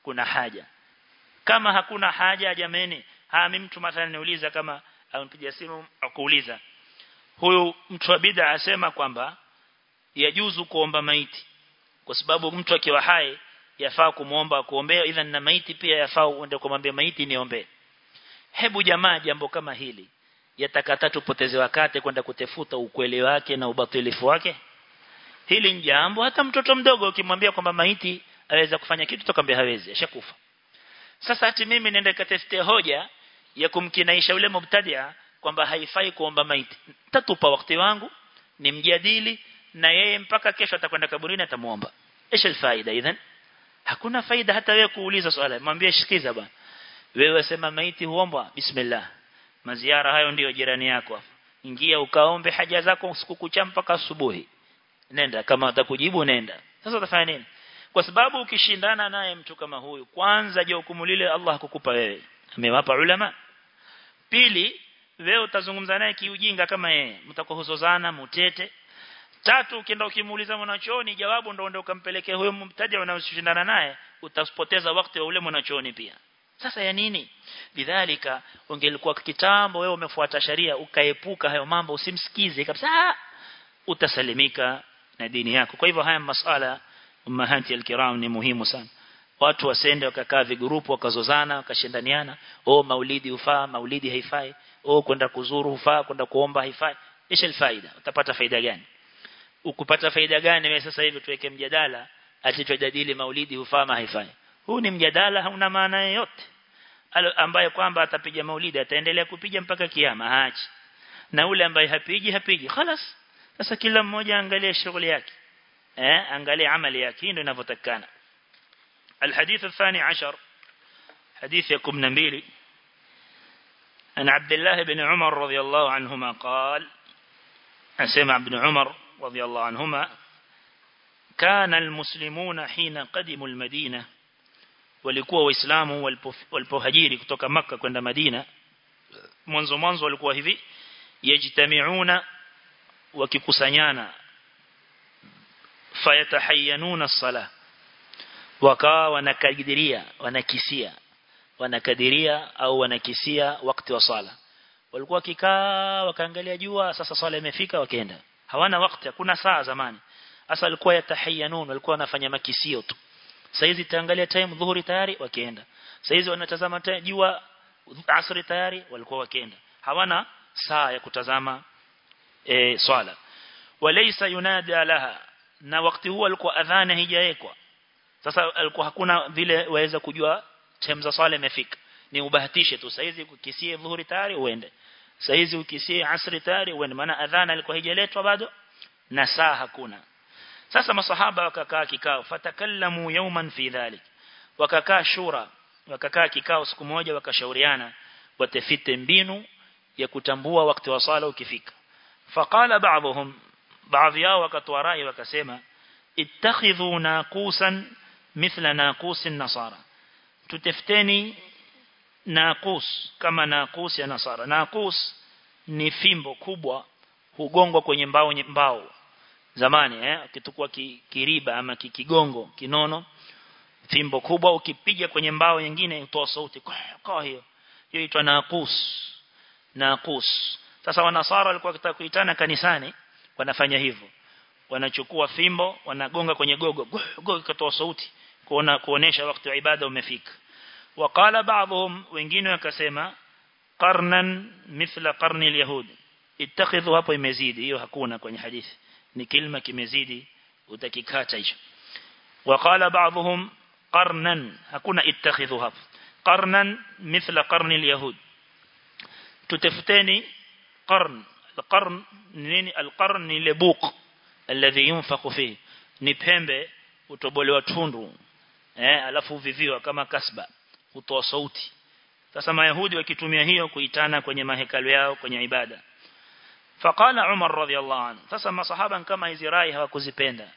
kuna haja. Kama hakuna haja jameni ha mimi mtu mathalan niuliza kama ampigia simu akuuliza. Huyu mtu wa bid'a asema kwamba yajuzu kuomba maiti. Kwa sababu mtu akiwa hai yafaa kumuomba kuombea idhan na maiti pia yafaa uende kumwambia maiti niombe hebu jamaa jambo kama hili yatakata tupoteze wakati kwenda kutefuta ukweli wake na ubatilifu wake? Hili jambo hata mtoto mdogo ukimwambia kwamba maiti aweza kufanya kitu tukamwambia hawezi ashakufa. Sasa hati mimi nenda katafute hoja ya kumkinaisha yule mubtadia kwamba haifai kuomba maiti. Tatupa wakati wangu ni mjadili na yeye mpaka kesho atakwenda kaburini atamuomba. ايش الفائده idhan hakuna faida hata wewe kuuliza swala. Mwambie shikiza bwana. Wewe sema maiti huomba bismillah. Maziara hayo ndiyo jirani yako ingia ukaombe haja zako usiku kucha mpaka asubuhi. Nenda kama atakujibu nenda. Sasa utafanya nini? Kwa sababu ukishindana naye mtu kama huyu kwanza je hukumu lile Allah kukupa wewe? Amewapa ulama. Pili wewe utazungumza naye kiujinga kama yeye. Mtakohozozana mutete tatu ukienda ukimuuliza mwanachuoni jawabu ndio ndio ukampelekea huyo mtaja unaoshindana naye utapoteza wakati wa ule mwanachuoni pia. Sasa ya nini? Bidhalika ungelikuwa kitambo wewe umefuata sharia ukaepuka hayo mambo usimsikize kabisa utasalimika na dini yako. Kwa hivyo haya masala ummahati alkiram ni muhimu sana. Watu wasende wakakaa vigrupu wakazozana wakashindaniana. Oh maulidi ufaa maulidi haifai. Oh kwenda kuzuru ufaa kwenda kuomba haifai. Isha faida utapata faida gani ukupata faida gani wewe sasa hivi tuweke mjadala ati tujadili maulidi ufaa ma haifai huu ni mjadala hauna maana yoyote ambaye kwamba atapiga maulidi ataendelea kupiga mpaka kiyama haachi na ule ambaye hapigi hapigi خلاص sasa kila mmoja angalie shughuli yake eh angalie amali yake ndio inavyotakana الحديث الثاني عشر حديث يكم نبيلي أن عبد الله بن عمر رضي الله عنهما قال أسمع ابن عمر رضي الله عنهما كان المسلمون حين قدموا المدينة walikuwa waislamu walipohajiri kutoka maka kwenda Madina mwanzo mwanzo walikuwa hivi yajtamiuna wakikusanyana fayatahayyanuna as-salah wakawa wanakadiria wanakisia wanakadiria au wanakisia wakati wa sala walikuwa kikaa wakaangalia jua sasa swala imefika wakaenda hawana wakati hakuna saa zamani. Hasa alikuwa yatahayanun walikuwa wanafanya makisio tu. Saizi taangalia time dhuhuri tayari wakienda. Saizi wanatazama jua asri tayari walikuwa wakienda. Hawana saa ya kutazama e, swala. Walaysa yunadi laha na wakati huo alikuwa adhana hijawekwa sasa alikuwa hakuna vile waweza kujua time za swala imefika. Ni ubahatishe tu. Saizi kisie dhuhuri tayari uende saizi ukisie asri tayari uende maana adhana ilikuwa haijaletwa bado na saa hakuna. Sasa masahaba wakakaa kikao fatakallamu yawman fi dhalik. Wakakaa shura wakakaa kikao siku moja wakashauriana watafite mbinu ya kutambua wakati wa sala ukifika. Faqala ba'dhum baadhi yao wakatoa rai wakasema ittakhidhu naqusan mithla naqus an-nasara tutafuteni naqus kama naqus ya nasara. Naqus ni fimbo kubwa hugongwa kwenye mbao mbao. Zamani eh kitukua ki, kiriba ama kikigongo kinono fimbo kubwa ukipiga kwenye mbao nyingine utoa sauti. Kwa hiyo hiyo inaitwa naqus naqus sasa wanasara walikuwa wakitaka kuitana kanisani wanafanya hivyo. Wanachukua fimbo wanagonga kwenye gogo gogo ikatoa sauti kuona kuonesha wakati wa ibada umefika waqala baadhum wengine wakasema qarnan mithla qarni alyahud ittakhidhu hapo imezidi hiyo hakuna kwenye hadithi ni kilima kimezidi utakikata hicho waqala baadhum qarnan hakuna ittakhidhu hapo qarnan mithla qarni alyahud tutafuteni qarn القرن nini القرن ni lebuq alladhi yunfaqu fihi ni pembe utobolewa tundu eh alafu viviwa kama kasba hutoa sauti. Sasa mayahudi wakitumia hiyo kuitana kwenye mahekalu yao kwenye ibada. Faqala umar radhiyallahu anhu. Sasa masahaba kama hizi rai hawakuzipenda.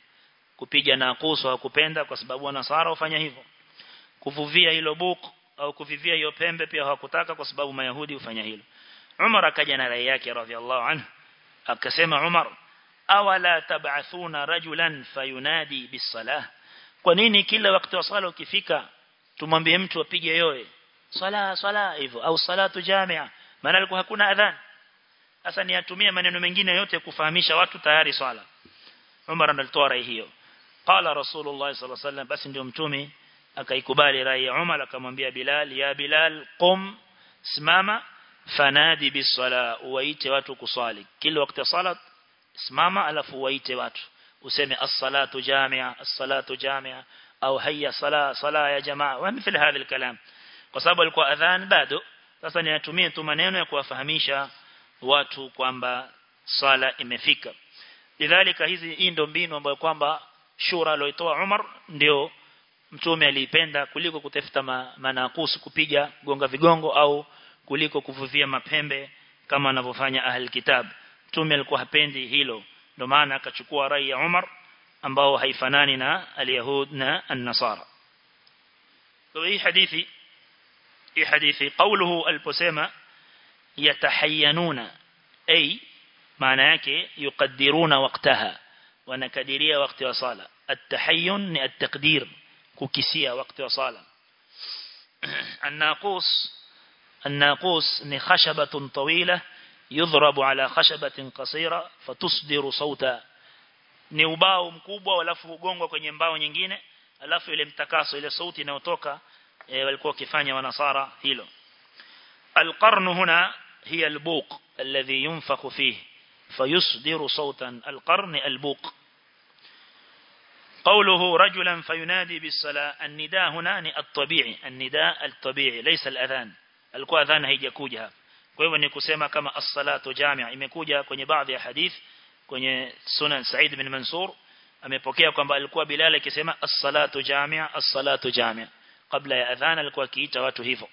Kupiga na kuso hawakupenda kwa sababu wanasara hufanya hivyo. Kuvuvia hilo buku au kuvivia hiyo pembe pia hawakutaka kwa sababu mayahudi hufanya hilo. Umar akaja na rai yake radhiyallahu anhu. Akasema Umar awala tab'athuna rajulan fayunadi bis-salah? Kwa nini kila wakati wa sala ukifika tumwambie mtu apige yoe swala swala hivyo. Au salatu jamia. Maana alikuwa hakuna adhan. Sasa ni atumie maneno mengine yote kufahamisha watu tayari swala. Umar analitoa rai hiyo. Qala rasulullah sallallahu alaihi wasallam basi ndio mtume akaikubali rai ya Umar akamwambia Bilal ya Bilal qum simama fanadi bisala uwaite watu kuswali. Kila wakati salat simama alafu uwaite watu. Useme as-salatu jamia as-salatu jamia au hayya sala sala ya jamaa wa mithili hadha al-kalam kwa sababu alikuwa adhan bado. Sasa ninatumia tu maneno ya kuwafahamisha watu kwamba sala imefika. Lidhalika hizi hii ndio mbinu ambayo kwamba shura aliyotoa Umar ndio mtume aliipenda kuliko kutafuta manakusu kupiga gonga vigongo au kuliko kuvuvia mapembe kama anavyofanya ahli kitab. Mtume alikuwa hapendi hilo. Ndio maana akachukua rai ya Umar ambao haifanani na alyahud na an-nasara kwa hii hadithi hii hadithi qawluhu aliposema yatahayyanuna ay maana yake yuqaddiruna waqtaha wanakadiria wakati wa sala at-tahayyun ni at-taqdir kukisia wakati wa sala الناقوس الناقوس ni khashabatun tawila yudhrabu ala khashabatin qasira fatusdiru sauta ni ubao mkubwa alafu ugongwa kwenye mbao nyingine alafu ile mtakaso ile sauti inayotoka e, walikuwa kifanya wanasara hilo. القرن هنا هي البوق الذي ينفخ فيه فيصدر صوتا القرن البوق قوله رجلا فينادي بالصلاة النداء هنا الطبيعي النداء الطبيعي ليس الأذان الكوأذان هي جكوجها كويو نيكو سيما كما الصلاة جامع يمكوجها كوني بعض الحديث kwenye sunan Sa'id bin Mansur amepokea kwamba alikuwa Bilal akisema as-salatu jami'a as-salatu jami'a. Kabla ya adhana alikuwa akiita watu hivyo.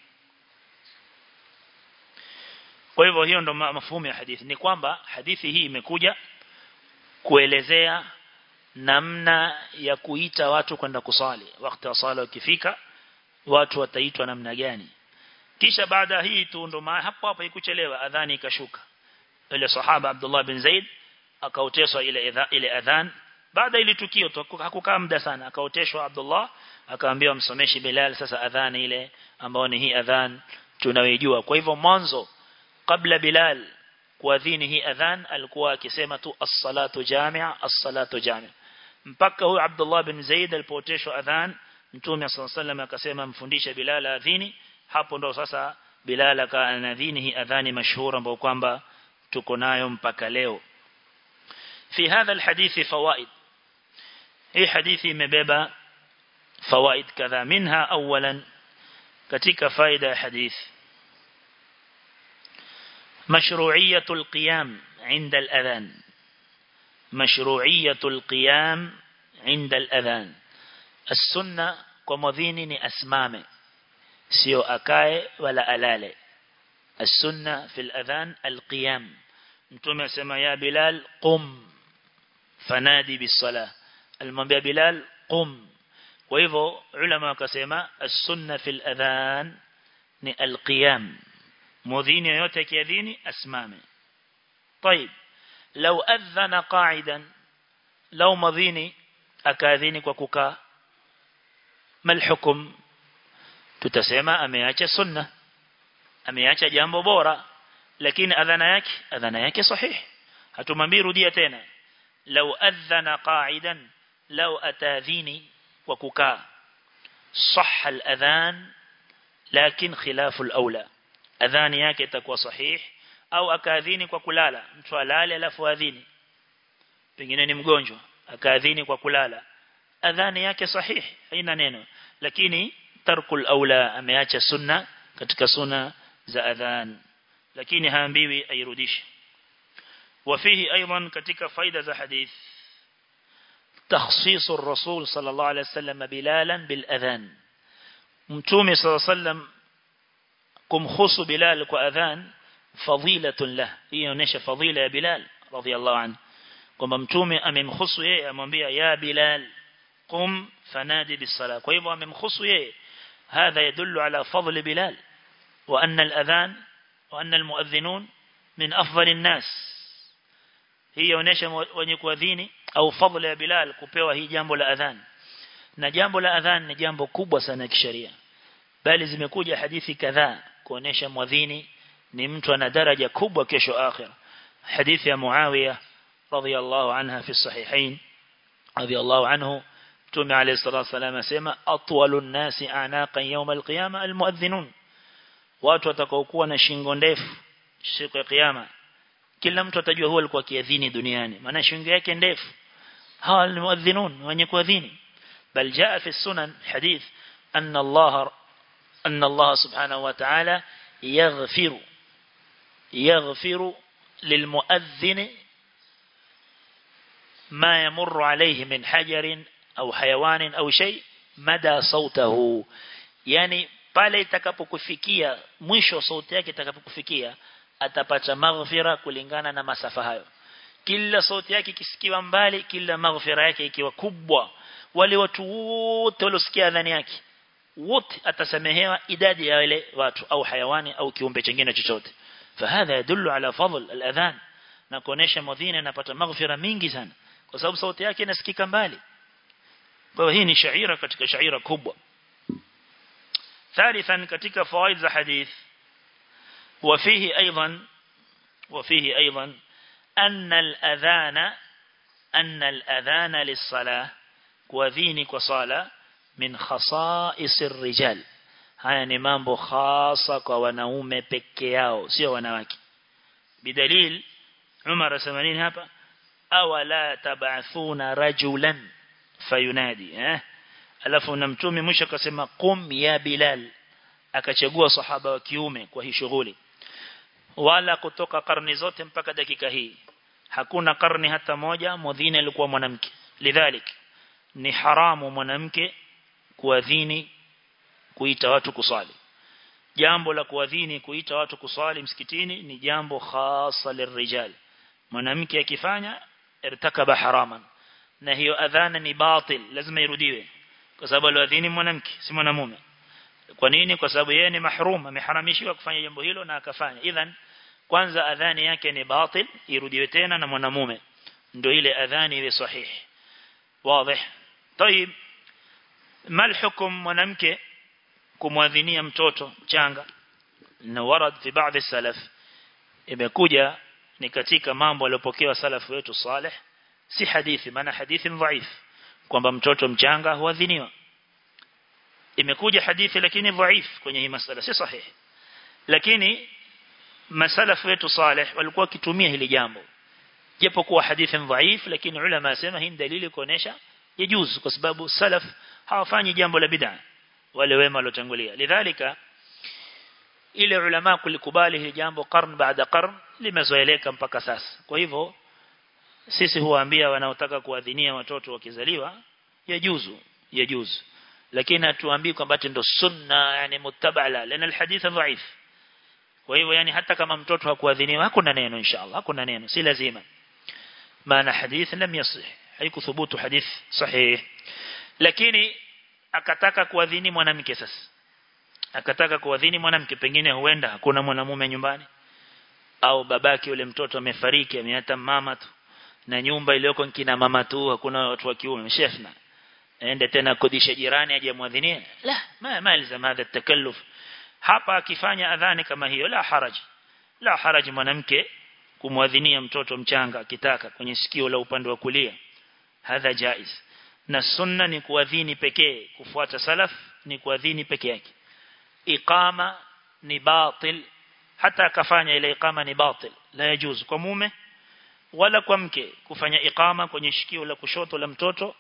Kwa hivyo hiyo ndo mafumu ya hadithi. Ni kwamba hadithi hii imekuja kuelezea namna ya kuita watu kwenda kusali. Wakati wa sala ukifika watu wataitwa namna gani? Kisha baada hii tu ndo hapo hapo ikuchelewa adhani ikashuka. Ile sahaba Abdullah bin Zaid akaoteshwa ile ile adhan. Baada ile tukio hakukaa muda sana. Akaoteshwa Abdullah akaambiwa msomeshi Bilal sasa adhan ile ambayo ni hii adhan tunayojua kwa hivyo mwanzo kabla Bilal kuadhini hii adhan alikuwa akisema tu as-salatu jami'a as-salatu jami'a. Mpaka huyo Abdullah bin Zaid alipooteshwa adhan Mtume sallallahu alayhi akasema mfundishe Bilal adhini hapo ndo sasa Bilal akaanadhini hii adhani mashuhuri ambayo kwamba tuko nayo mpaka leo. في هذا الحديث فوائد. اي حديث مبيبا فوائد كذا. منها اولا كتيك فائدة حديث. مشروعية القيام عند الأذان. مشروعية القيام عند الأذان. السنة كمذيني أسمامه سيو أكاي ولا ألالي. السنة في الأذان القيام. أنتم يا بلال قم. فنادي بالصلاة. المبى بلال قم. وإذا علماء كسماء السنة في الأذان القيام مذين يوتك يذين أسمامي. طيب لو أذن قاعدا لو مذين أكاذينك وكوكا ما الحكم؟ تتسمى أمياك السنة أمياك جنب بورا. لكن أذنك أذنك صحيح. هتو مبيرو ديتينا. law adhana qa'idan law atadhini wa kukaa sahha al-adhan lakin khilafu al-awla adhani yake itakuwa sahihi au akaadhini kwa kulala mtu alale alafu adhini pengine ni mgonjwa akaadhini kwa kulala adhani yake sahihi haina neno lakini tarkul aula ameacha sunna katika sunna za adhan lakini haambiwi airudishe وفيه أيضا katika faida za hadith تخصيص الرسول صلى الله عليه وسلم بلالا بالأذان. متومي صلى الله عليه وسلم كمخص بلال كأذان فضيلة له. هي يونيش فضيلة يا بلال؟ رضي الله عنه. كما متومي يه أمبيا يا بلال قم فنادي بالصلاة. كيف أممخص يه هذا يدل على فضل بلال. وأن الأذان وأن المؤذنون من أفضل الناس. hii yaonesha wenye kuadhini au fadhila ya Bilal kupewa hii jambo la adhan na jambo la adhan ni jambo kubwa sana kisheria bali zimekuja hadithi kadhaa kuonesha mwadhini ni mtu ana daraja kubwa kesho akhir hadithi ya Muawiya radhiyallahu anha fi sahihain radhiyallahu anhu Mtume عليه الصلاه والسلام asema atwalun nasi anaqan yawm alqiyama almuadhdhinun watu watakaokuwa na shingo ndefu siku ya kiyama kila mtu atajua huwa alikuwa kiadhini duniani maana shingo yake ndefu hawa ni muadhinun wenye kuadhini bal jaa fi sunan hadith anna Allah anna Allah subhanahu wa ta'ala yaghfiru yaghfiru للمؤذن ما يمر عليه من حجر أو حيوان أو شيء مدى صوته يعني pale itakapokufikia mwisho sauti yake itakapokufikia atapata maghfira kulingana na masafa hayo kila sauti yake ikisikiwa mbali kila maghfira yake ikiwa kubwa wale watu wote waliosikia adhani yake wote atasamehewa idadi ya wale watu au hayawani au kiumbe kingine chochote fahadha yadullu ala fadl al-adhan na kuonesha mudhini anapata maghfira mingi sana kwa sababu sauti yake inasikika mbali kwa hii ni shaira katika shaira kubwa ثالثا katika fawaid za hadith وفيه أيضا وفيه أيضا أن الأذان أن الأذان للصلاة وذينك وصالة من خصائص الرجال. يعني مامب خاصك ونوم بكياو سيو ونواك بدليل عمر سمانين هابا أولا تبعثون رجلا فينادي ألف نمتومي مشك سما قم يا بلال. أكتشقوا صحابة وكيومك وهي شغولي wala kutoka karni zote mpaka dakika hii. Hakuna karni hata moja mudhini alikuwa mwanamke. Lidhalik ni haramu mwanamke kuadhini kuita watu kusali jambo la kuadhini kuita watu kusali msikitini ni jambo khasa lirijal mwanamke akifanya irtakaba haraman. Na hiyo adhana ni batil lazima irudiwe. Kwa sababu aliadhini mwanamke si mwanamume kwa nini kwa sababu yeye ni mahrum ameharamishiwa kufanya jambo hilo na akafanya idhan kwanza adhani yake ni batil irudiwe tena na mwanamume ndio ile adhani iwe sahihi wazi طيب ما الحكم mwanamke kumwadhinia mtoto mchanga na warad fi baadhi salaf imekuja ni katika mambo aliyopokewa salafu wetu salih si hadithi maana hadithi dhaif kwamba mtoto mchanga huadhiniwa imekuja hadithi lakini dhaif kwenye hii masala si sahihi. Lakini masalaf wetu saleh walikuwa kitumia hili jambo. Japo kuwa hadithi dhaif lakini ulama asema hii dalili kuonesha yajuzu kwa sababu salaf hawafanyi jambo la bid'a wale wema waliotangulia. Lidhalika ile ulama kulikubali hili jambo karn baada karn limezoeleka mpaka sasa. Kwa hivyo sisi huwaambia wanaotaka kuadhinia watoto wakizaliwa yajuzu yajuzu lakini hatuambii kwamba ndio sunna yani mutabala lana alhadith dhaif. Kwa hivyo yani hata kama mtoto hakuadhiniwa hakuna neno inshallah hakuna neno si lazima. Maana hadith lam yasih haikuthubutu hadith sahih. Lakini akataka kuadhini mwanamke sasa. Akataka kuadhini mwanamke pengine huenda hakuna mwanamume nyumbani. Au babake yule mtoto amefariki ameata mama tu. Na nyumba iliyoko kina mama tu hakuna watu wa kiume. Shefna aende tena kodisha jirani aje muadhinie la ma malzam hadha takalluf hapa akifanya adhani kama hiyo la haraj. La haraj mwanamke kumwadhinia mtoto mchanga akitaka kwenye sikio la upande wa kulia. Hadha jaiz. Na sunna ni kuadhini pekee. Kufuata salaf ni kuadhini peke yake. Iqama ni batil. Hata akafanya ile iqama ni batil. La yajuz kwa mume wala kwa mke kufanya iqama kwenye shikio la kushoto la mtoto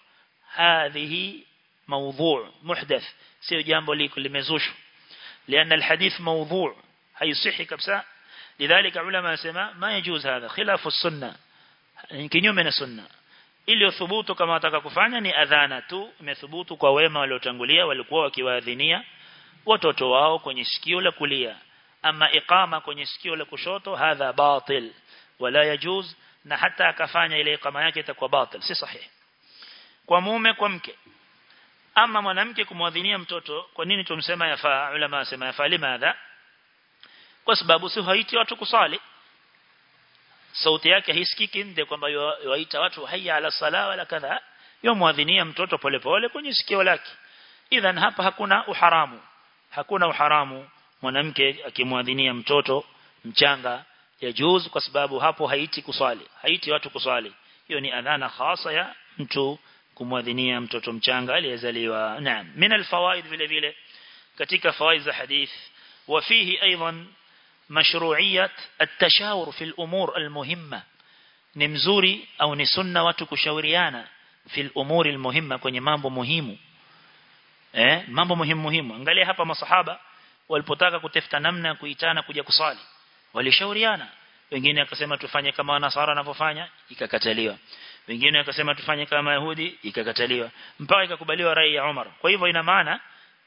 hadhihi موضوع محدث sio jambo liko limezushwa لأن الحديث موضوع هيصحي كبسا لذلك علماء سما ما يجوز هذا خلاف السنة kinyume na sunna ili uthubutu kama wataka kufanya ni adhana tu imethubutu kwa wema waliotangulia walikuwa wakiwaadhinia watoto wao kwenye sikio la kulia ama iqama kwenye sikio la kushoto hadha batil wala yajuz na hata akafanya ile iqama yake itakuwa batil si sahihi kwa mume kwa mke. Ama mwanamke kumwadhinia mtoto kwa nini tumsema yafaa ulama wasema yafaa limadha? Kwa sababu si haiti watu kusali. Sauti yake haisikiki nde kwamba yaita watu hayya ala sala wala kadha. Yomwadhinia mtoto polepole kwenye sikio lake. Idhan hapa hakuna uharamu. Hakuna uharamu mwanamke akimwadhinia mtoto mchanga. Ya juzu kwa sababu hapo haiti kuswali haiti watu kuswali hiyo ni adhana khasa ya mtu kumwadhinia mtoto mchanga aliyezaliwa naam min alfawaid vile vile katika fawaid za hadith وفيه أيضا مشروعية التشاور في الأمور المهمة نمزوري أو نسنة وتكشوريانا في الأمور المهمة kwenye mambo muhimu eh mambo muhimu muhimu angalia hapa masahaba walipotaka kutafuta namna ya kuitana kuja kusali walishauriana wengine akasema tufanye kama wanasara wanavyofanya ikakataliwa wengine wakasema tufanye kama yahudi ikakataliwa. Mpaka ikakubaliwa rai ya Umar kwa hivyo ina maana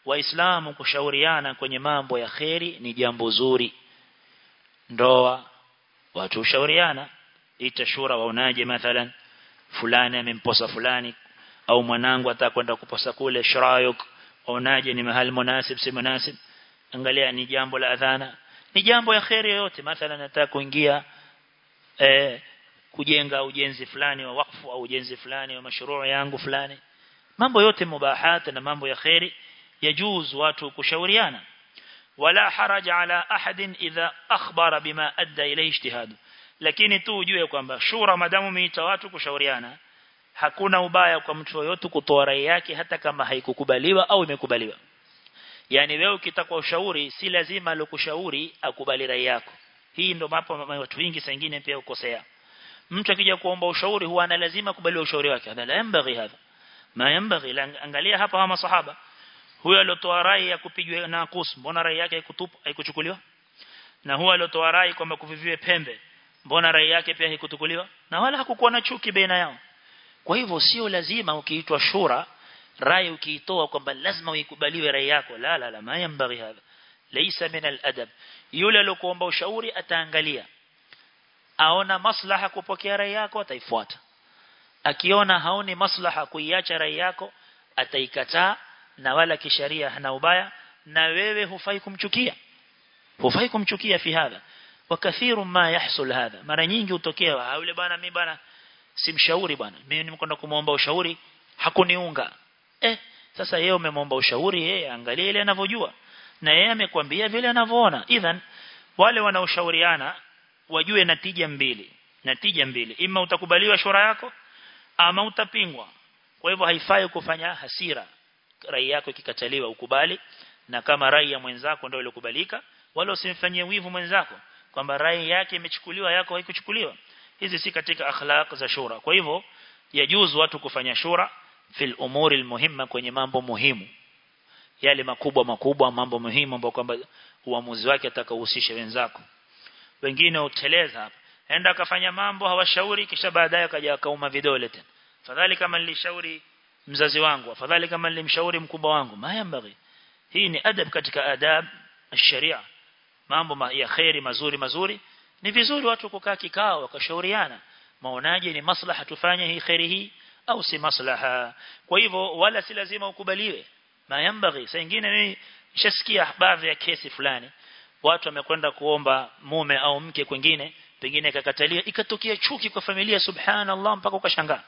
waislamu kushauriana kwenye mambo ya kheri ni jambo zuri. Ndoa watu ushauriana itashura waonaje mathalan fulani amemposa fulani au mwanangu atakwenda kuposa kule shrayuk waonaje ni mahali munasib si munasib. Angalia ni jambo la adhana. Ni jambo ya kheri yoyote. Mathalan nataka kuingia eh kujenga ujenzi fulani wa wakfu au ujenzi fulani wa mashruu yangu fulani. Mambo yote mubahat na mambo ya khairi yajuz watu kushauriana. Wala haraja ala ahadin idha akhbara bima adda ilayhi ijtihad. Lakini tu ujue kwamba shura madamu miita watu kushauriana hakuna ubaya kwa mtu yoyote kutoa rai yake hata kama haikukubaliwa au imekubaliwa. Yani wewe ukitaka ushauri si lazima alokushauri akubali rai yako. Hii ndio mapo watu wengi sengine pia ukosea mtu akija kuomba ushauri huwa ana lazima kubali ushauri wake. Hadha yambaghi hadha. Ma yambaghi angalia hapa kama masahaba. Huyo aliotoa rai ya kupigwa na kus mbona rai yake haikutupwa haikuchukuliwa? Na huyo aliotoa rai kwamba kuviviwe pembe mbona rai yake pia haikutukuliwa? Na wala hakukuwa na chuki baina yao. Kwa hivyo sio lazima ukiitwa shura rai ukiitoa kwamba lazima uikubaliwe rai yako. La la la ma yambaghi hadha. Laysa min al-adab yule aliyokuomba ushauri ataangalia aona maslaha kupokea rai yako ataifuata. Akiona haoni maslaha kuiacha rai yako ataikataa na wala kisharia hana ubaya na wewe hufai kumchukia. Hufai kumchukia fi hadha. Wakathiru ma yahsul hadha. Mara nyingi utokea yule bwana mimi bwana simshauri bwana. Mimi nimekwenda kumuomba ushauri hakuniunga. Eh sasa yeye umemwomba ushauri yeye angalia ile anavyojua. Na yeye amekwambia vile anavyoona. Idhan wale wanaoshauriana wajue natija mbili. Natija mbili. Ima utakubaliwa shura yako ama utapingwa. Kwa hivyo haifai kufanya hasira. Rai yako ikikataliwa ukubali. Na kama rai ya mwenzako ndio ilikubalika wala usimfanyie wivu mwenzako kwamba rai yake imechukuliwa yako haikuchukuliwa. Hizi si katika akhlaq za shura. Kwa hivyo yajuzu watu kufanya shura fil umuri muhimma kwenye mambo muhimu. Yale makubwa makubwa mambo muhimu ambayo kwamba uamuzi wake atakahusisha wenzako wengine uteleza hapa. Enda akafanya mambo hawashauri kisha baadaye akaja akauma vidole tena. Fadhali kama nilishauri mzazi wangu afadhali kama nilimshauri mkubwa wangu. Mayambaghi hii ni adab katika adab sharia mambo ya khairi mazuri mazuri. Ni vizuri watu kukaa kikao wakashauriana. Maonaje ni maslaha tufanye hii khairi hii au si maslaha? Kwa hivyo wala si lazima ukubaliwe. Mayambaghi saa nyingine mimi nishasikia baadhi ya kesi fulani watu wamekwenda kuomba mume au mke kwingine pengine kakatalia ikatokea chuki kwa familia subhanallah mpaka ukashangaa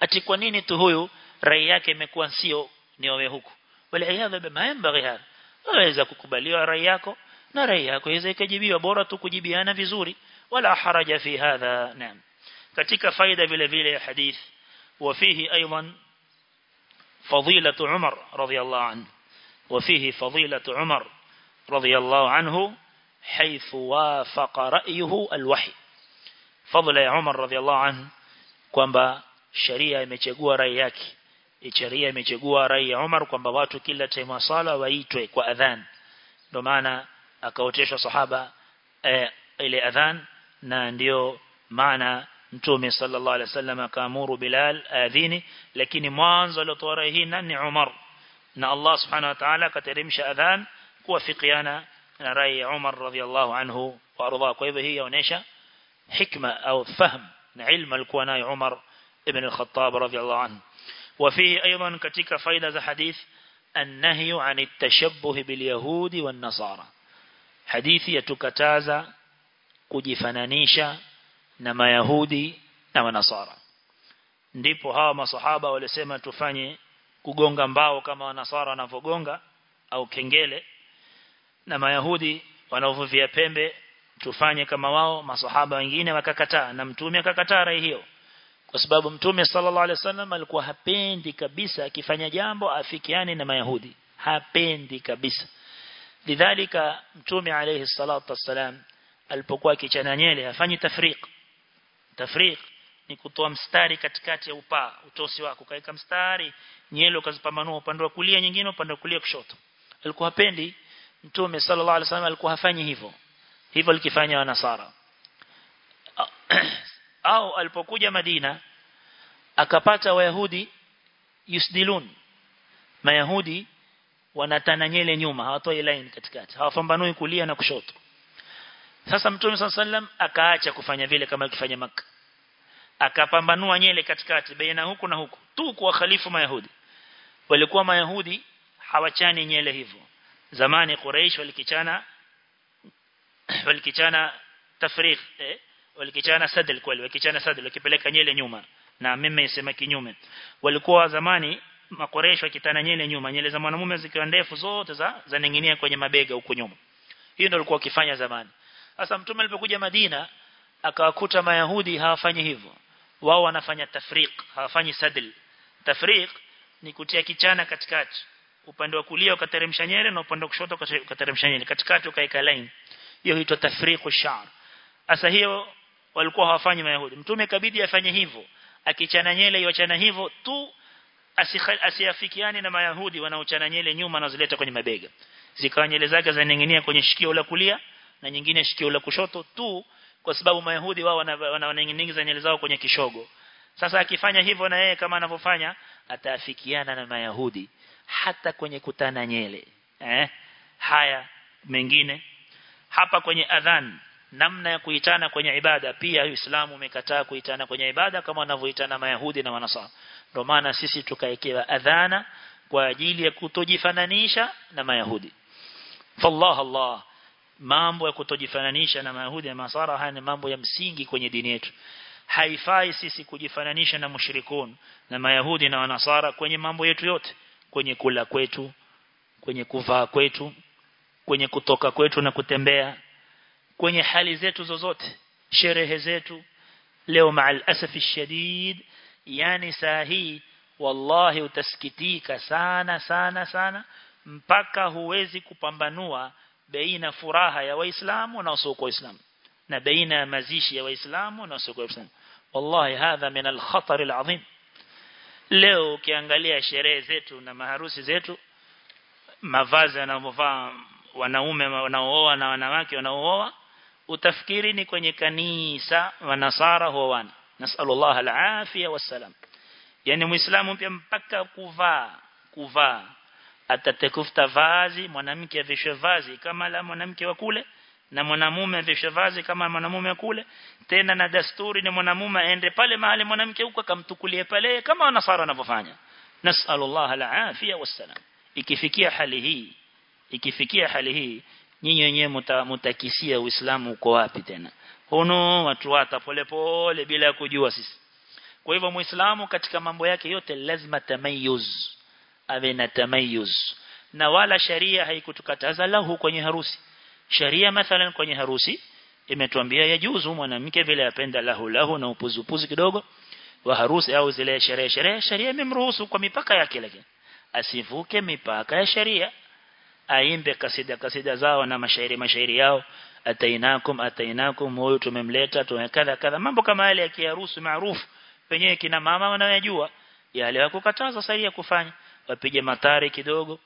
ati kwa nini tu huyu rai yake imekuwa sio ni wawe huku wala iyadha bima yambaghi hapa waweza kukubaliwa rai yako na rai yako iweze kujibiwa bora tu kujibiana vizuri wala haraja fi hadha naam katika faida vile vile ya hadith وفيه أيضا فضيلة عمر رضي الله عنه وفيه فضيلة عمر radiyallahu anhu haithu wafaqa ra'yuhu alwahi fadla ya Umar radiyallahu anhu kwamba sharia imechagua rai yake. E, sharia imechagua rai ya Umar kwamba watu kila time sala waitwe kwa adhan. Ndio maana akaoteshwa sahaba eh, ile adhan na ndio maana mtume sallallahu alaihi wasallam akaamuru Bilal adhini. Lakini mwanzo aliotoa rai hii nani? Umar. Na Allah subhanahu wa akateremsha adhan kuwafikiana na rai ya Umar radhiallahu anhu wa arda kwa hivyo hii yaonesha hikma au fahm na ilmu alikuwa nayo Umar ibn al-Khattab radhiallahu anhu وفيه أيضا كتك فايدة حديث النهي عن التشبه باليهود والنصارى حديث يتكتازا kujifananisha na mayahudi na wanasara ndipo hawa masahaba walisema tufanye kugonga mbao kama wanasara wanavogonga au kengele na mayahudi wanaovuvia pembe tufanye kama wao. Masahaba wengine wakakataa na mtume akakataa rai hiyo kwa sababu mtume sallallahu alaihi wasallam alikuwa hapendi kabisa akifanya jambo afikiane na mayahudi. Hapendi kabisa. Lidhalika mtume alayhi salatu wassalam alipokuwa kichana nyele hafanyi tafriq. Tafriq ni kutoa mstari katikati ya upaa utosi wako. Kaika mstari nyele ukazipamanua upande wa kulia nyingine upande wa kulia kushoto. Alikuwa hapendi mtume sallallahu alaihi wasallam alikuwa hafanyi hivyo. Hivyo alikifanya wanasara au alipokuja Madina akapata wayahudi yusdilun. Mayahudi wanatana nyele nyuma hawatoi line katikati hawapambanui kulia na kushoto. Sasa mtume sallam akaacha kufanya vile kama alifanya maka akapambanua nyele katikati baina huku na huku tu kwa khalifu mayahudi. Walikuwa mayahudi hawachani nyele hivyo zamani Quraysh walikichana walikichana tafriq eh? walikichana sadl kweli wakichana sadl wakipeleka nyele nyuma. Na mimi isema kinyume. Walikuwa zamani makoresho wakitana nyele nyuma nyele za mwanamume zikiwa ndefu zote za zaning'inia kwenye mabega huko nyuma. Hiyo ndio walikuwa wakifanya zamani. Sasa mtume alipokuja Madina akawakuta mayahudi hawafanyi hivyo. Wao wanafanya tafriq hawafanyi sadl. Tafriq ni kutia kichana katikati upande wa kulia ukateremsha nyele na upande wa kushoto ukateremsha nyele katikati ukaika line hiyo huitwa tafriqu sha'r. Asa hiyo walikuwa hawafanyi mayahudi. Mtume kabidi afanye hivyo. Akichana nyele yochana hivyo tu asiafikiane na mayahudi wanaochana nyele nyuma na zileta kwenye mabega. Zikawa nyele zake zaning'inia kwenye shikio la kulia na nyingine shikio la kushoto tu kwa sababu mayahudi wao wananing'iniza nyele zao kwenye kishogo. Sasa akifanya hivyo na yeye kama anavyofanya ataafikiana na mayahudi hata kwenye kutana nyele eh? Haya mengine. Hapa kwenye adhan namna ya kuitana kwenye ibada. Pia Uislamu umekataa kuitana kwenye ibada kama wanavyoitana mayahudi na wanasara. Ndio maana sisi tukaekewa adhana kwa ajili ya kutojifananisha na mayahudi. Fallah Allah mambo ya kutojifananisha na mayahudi na masara haya ni mambo ya msingi kwenye dini yetu. Haifai sisi kujifananisha na mushrikun na mayahudi na wanasara kwenye mambo yetu yote kwenye kula kwetu kwenye kuvaa kwetu kwenye kutoka kwetu na kutembea kwenye hali zetu zozote sherehe zetu. Leo maal asafi shadid yani saa hii wallahi utasikitika sana sana sana mpaka huwezi kupambanua baina furaha ya waislamu na wasio waislamu na baina mazishi ya waislamu na wasio waislamu. Wallahi hadha min al-khatar al-azim leo ukiangalia sherehe zetu na maharusi zetu mavazi wanaovaa wanaume wanaooa na wanawake wanaooa utafikiri ni kwenye kanisa wanasara huoana. Nasallallahu alafia wassalam. Yani muislamu pia mpaka kuvaa kuvaa atatekufuta vazi mwanamke avishwe vazi kama la mwanamke wa kule na mwanamume avishe vazi kama mwanamume kule tena na dasturi ni mwanamume aende pale mahali mwanamke huko akamtukulie pale kama wanasara wanavyofanya. Nasallallahu alafia wassalam. Ikifikia hali hii ikifikia hali hii nyinyi wenyewe mutakisia uislamu uko wapi tena? Huno watu wata polepole bila kujua sisi. Kwa hivyo muislamu katika mambo yake yote lazima tamayuz awe na tamayuz. Na wala sharia haikutukataza lahu kwenye harusi sharia mathalan kwenye harusi imetuambia yajuzu mwanamke vile apenda lahu lahu na upuzupuzi kidogo wa harusi au zile sherehe sherehe sharia imemruhusu kwa mipaka yake lakini asivuke mipaka ya sharia aimbe kasida kasida zao na mashairi mashairi yao atainakum atainakum huyu tumemleta tumekadha kadha mambo kama yale ya kiharusi maarufu penyewe kina mama wanayojua yale wakukataza sharia kufanya. Wapige matari kidogo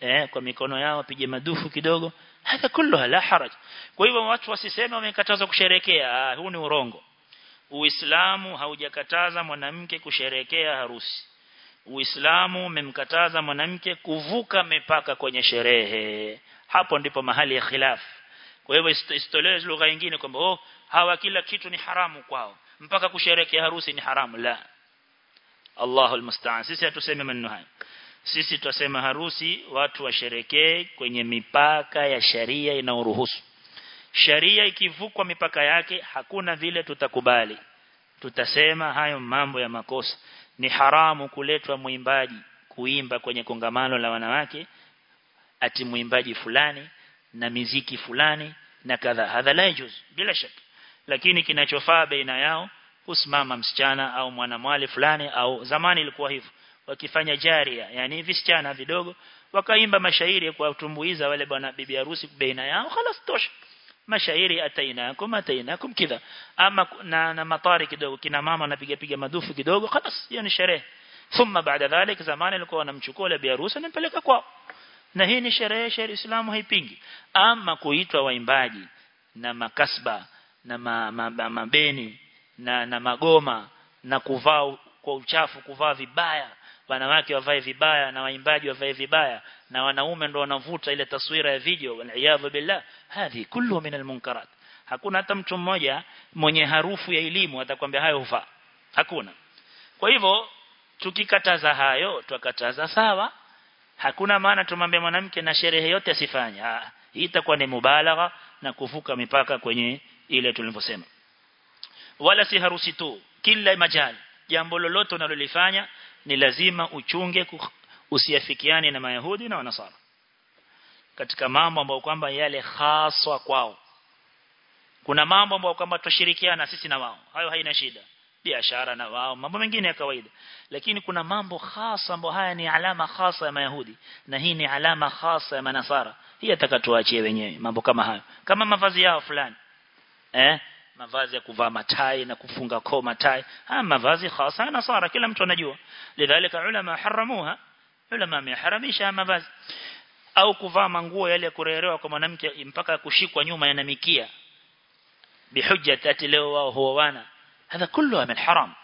eh kwa mikono yao wapige madufu kidogo hata kulluha la haraj kwa hivyo watu wasiseme wamekatazwa kusherekea ah, huu ni urongo Uislamu haujakataza mwanamke kusherekea harusi Uislamu umemkataza mwanamke kuvuka mipaka kwenye sherehe. Hapo ndipo mahali ya khilaf. Kwa hivyo istolewe lugha nyingine kwamba oh hawa kila kitu ni haramu kwao. Mpaka kusherekea harusi ni haramu la. Allahul musta'an. Sisi hatusemi maneno haya. Sisi tutasema harusi watu washerekee kwenye mipaka ya sharia inayoruhusu. Sharia ikivukwa mipaka yake hakuna vile tutakubali. Tutasema hayo mambo ya makosa ni haramu kuletwa mwimbaji kuimba kwenye kongamano la wanawake ati mwimbaji fulani na miziki fulani na kadha hadha la yajuz bila shaka lakini kinachofaa baina yao kusimama msichana au mwanamwali fulani au zamani ilikuwa hivyo wakifanya jaria yani visichana vidogo wakaimba mashairi kwa kutumbuiza wale bwana bibi harusi baina yao خلاص tosha mashairi atainakum atainakum kidha ama na, na matari kidogo kina mama anapiga piga madufu kidogo خلاص hiyo ni sherehe thumma baada dhalik zamani alikuwa wanamchukua ile biharusi anampeleka kwao na hii ni sherehe sherehe Uislamu haipingi ama kuitwa waimbaji na makasba na ma, ma, ma, mabeni na na magoma na kuvaa kwa uchafu kuvaa vibaya wanawake wavae vibaya na waimbaji wavae vibaya na wanaume ndio wanavuta ile taswira ya video wal billah hadi kullu min almunkarat. Hakuna hata mtu mmoja mwenye harufu ya elimu atakwambia hayo hufaa hakuna. Kwa hivyo tukikataza hayo tukataza sawa. Hakuna maana tumwambie mwanamke na sherehe yote asifanye. Hii itakuwa ni mubalagha na kuvuka mipaka kwenye ile tulivyosema. Wala si harusi tu kila majali jambo lolote unalolifanya ni lazima uchunge usiafikiane na mayahudi na wanasara katika mambo ambayo kwamba yale haswa kwao. Kuna mambo ambayo kwamba tushirikiana sisi na wao. Hayo haina shida. Biashara na wao mambo mengine ya kawaida. Lakini kuna mambo hasa ambayo haya ni alama hasa ya mayahudi na hii ni alama hasa ya manasara. Hii atakatuachie wenyewe mambo kama hayo. Kama mavazi yao fulani. Eh mavazi ya kuvaa matai na kufunga kwa matai. Haya mavazi hasa nasara kila mtu anajua. Lidhalika ulama haramuha ulama wameharamisha mavazi. Au kuvaa manguo yale ya kwa mwanamke mpaka kushikwa nyuma yanamikia bihujjat ati leo wao huoana hadha kullu min haram.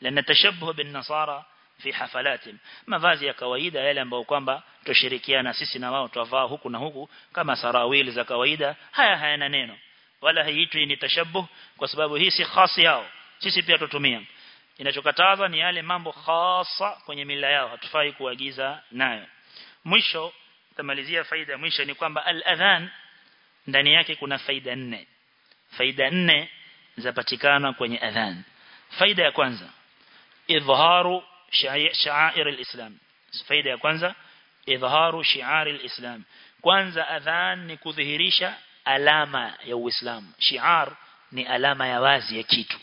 Lana tashabbuh bin nasara fi hafalatim. Mavazi ya kawaida yale ambayo kwamba tushirikiana sisi na wao twavaa huku na huku kama sarawili za kawaida haya hayana neno wala haiitwi ni tashabbuh kwa sababu hii si khasi yao. Sisi pia tutumia. Inachokataza ni yale mambo khasa kwenye mila yao hatufai kuagiza nayo. Mwisho tamalizia faida mwisho ni kwamba al-adhan ndani yake kuna faida nne. Faida nne zapatikana kwenye adhan. Faida ya kwanza idharu sha'air al-islam. Faida ya kwanza idhharu shi'ar al-islam. Kwanza adhan ni kudhihirisha alama ya uislamu shi'ar ni alama ya wazi ya kitu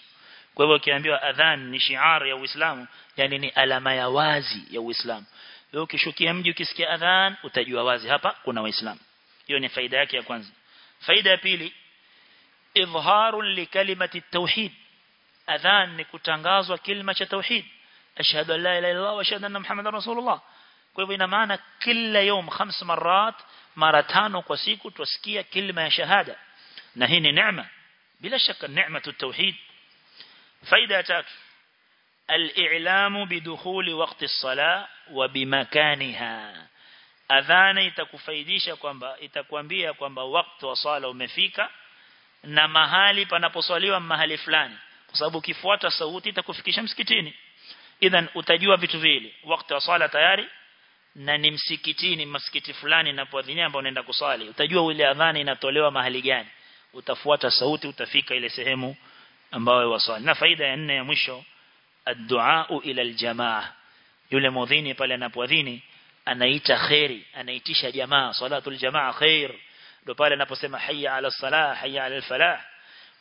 kwa hivyo ukiambiwa adhan ni shi'ar ya uislamu yani ni alama ya wazi ya uislamu wewe ukishukia mji ukisikia adhan utajua wazi hapa kuna waislamu hiyo ni faida yake ya kwanza faida ya pili إظهار لكلمة التوحيد أذان نكتنغازوا كلمة التوحيد أشهد أن لا إله إلا الله وأشهد أن محمد رسول الله kwa hivyo ina maana kila يوم خمس مرات mara tano kwa siku twasikia kilima ya shahada. Na hii ni neema. Bila shaka neema tauhid. Faida ya tatu. Al-i'lamu bidukhuli waqti as-salah wa bimakaniha adhana itakufaidisha kwamba itakwambia kwamba wakati wa sala umefika na mahali panaposwaliwa mahali fulani. Kwa sababu ukifuata sauti itakufikisha msikitini. Idhan utajua vitu vile wakati wa sala tayari na ni msikitini msikiti fulani inapoadhinia ambao unaenda kusali utajua ile adhana inatolewa mahali gani. Utafuata sauti utafika ile sehemu ambayo waswali. Na faida ya nne ya mwisho ad-du'a ila al-jamaa. Yule mudhini pale anapoadhini anaita khairi anaitisha jamaa. Salatul jamaa khair. Ndio pale anaposema hayya ala salah hayya ala falah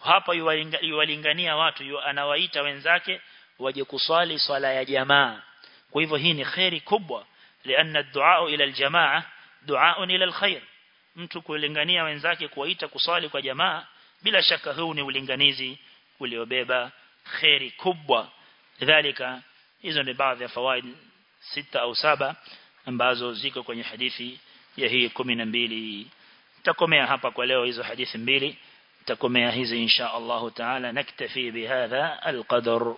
hapa yuwalingania watu yu anawaita wenzake waje kuswali swala ya jamaa. Kwa hivyo hii ni khairi kubwa لأن الدعاء إلى الجماعة دعاء إلى الخير mtu kulingania wenzake kuwaita kuswali kwa jamaa bila shaka huu ni ulinganizi uliobeba khairi kubwa lidhalika hizo ni baadhi ya fawaid sita au saba ambazo ziko kwenye hadithi ya hii 12 takomea hapa kwa leo hizo hadithi mbili takomea hizi insha Allah taala naktafi bihadha alqadar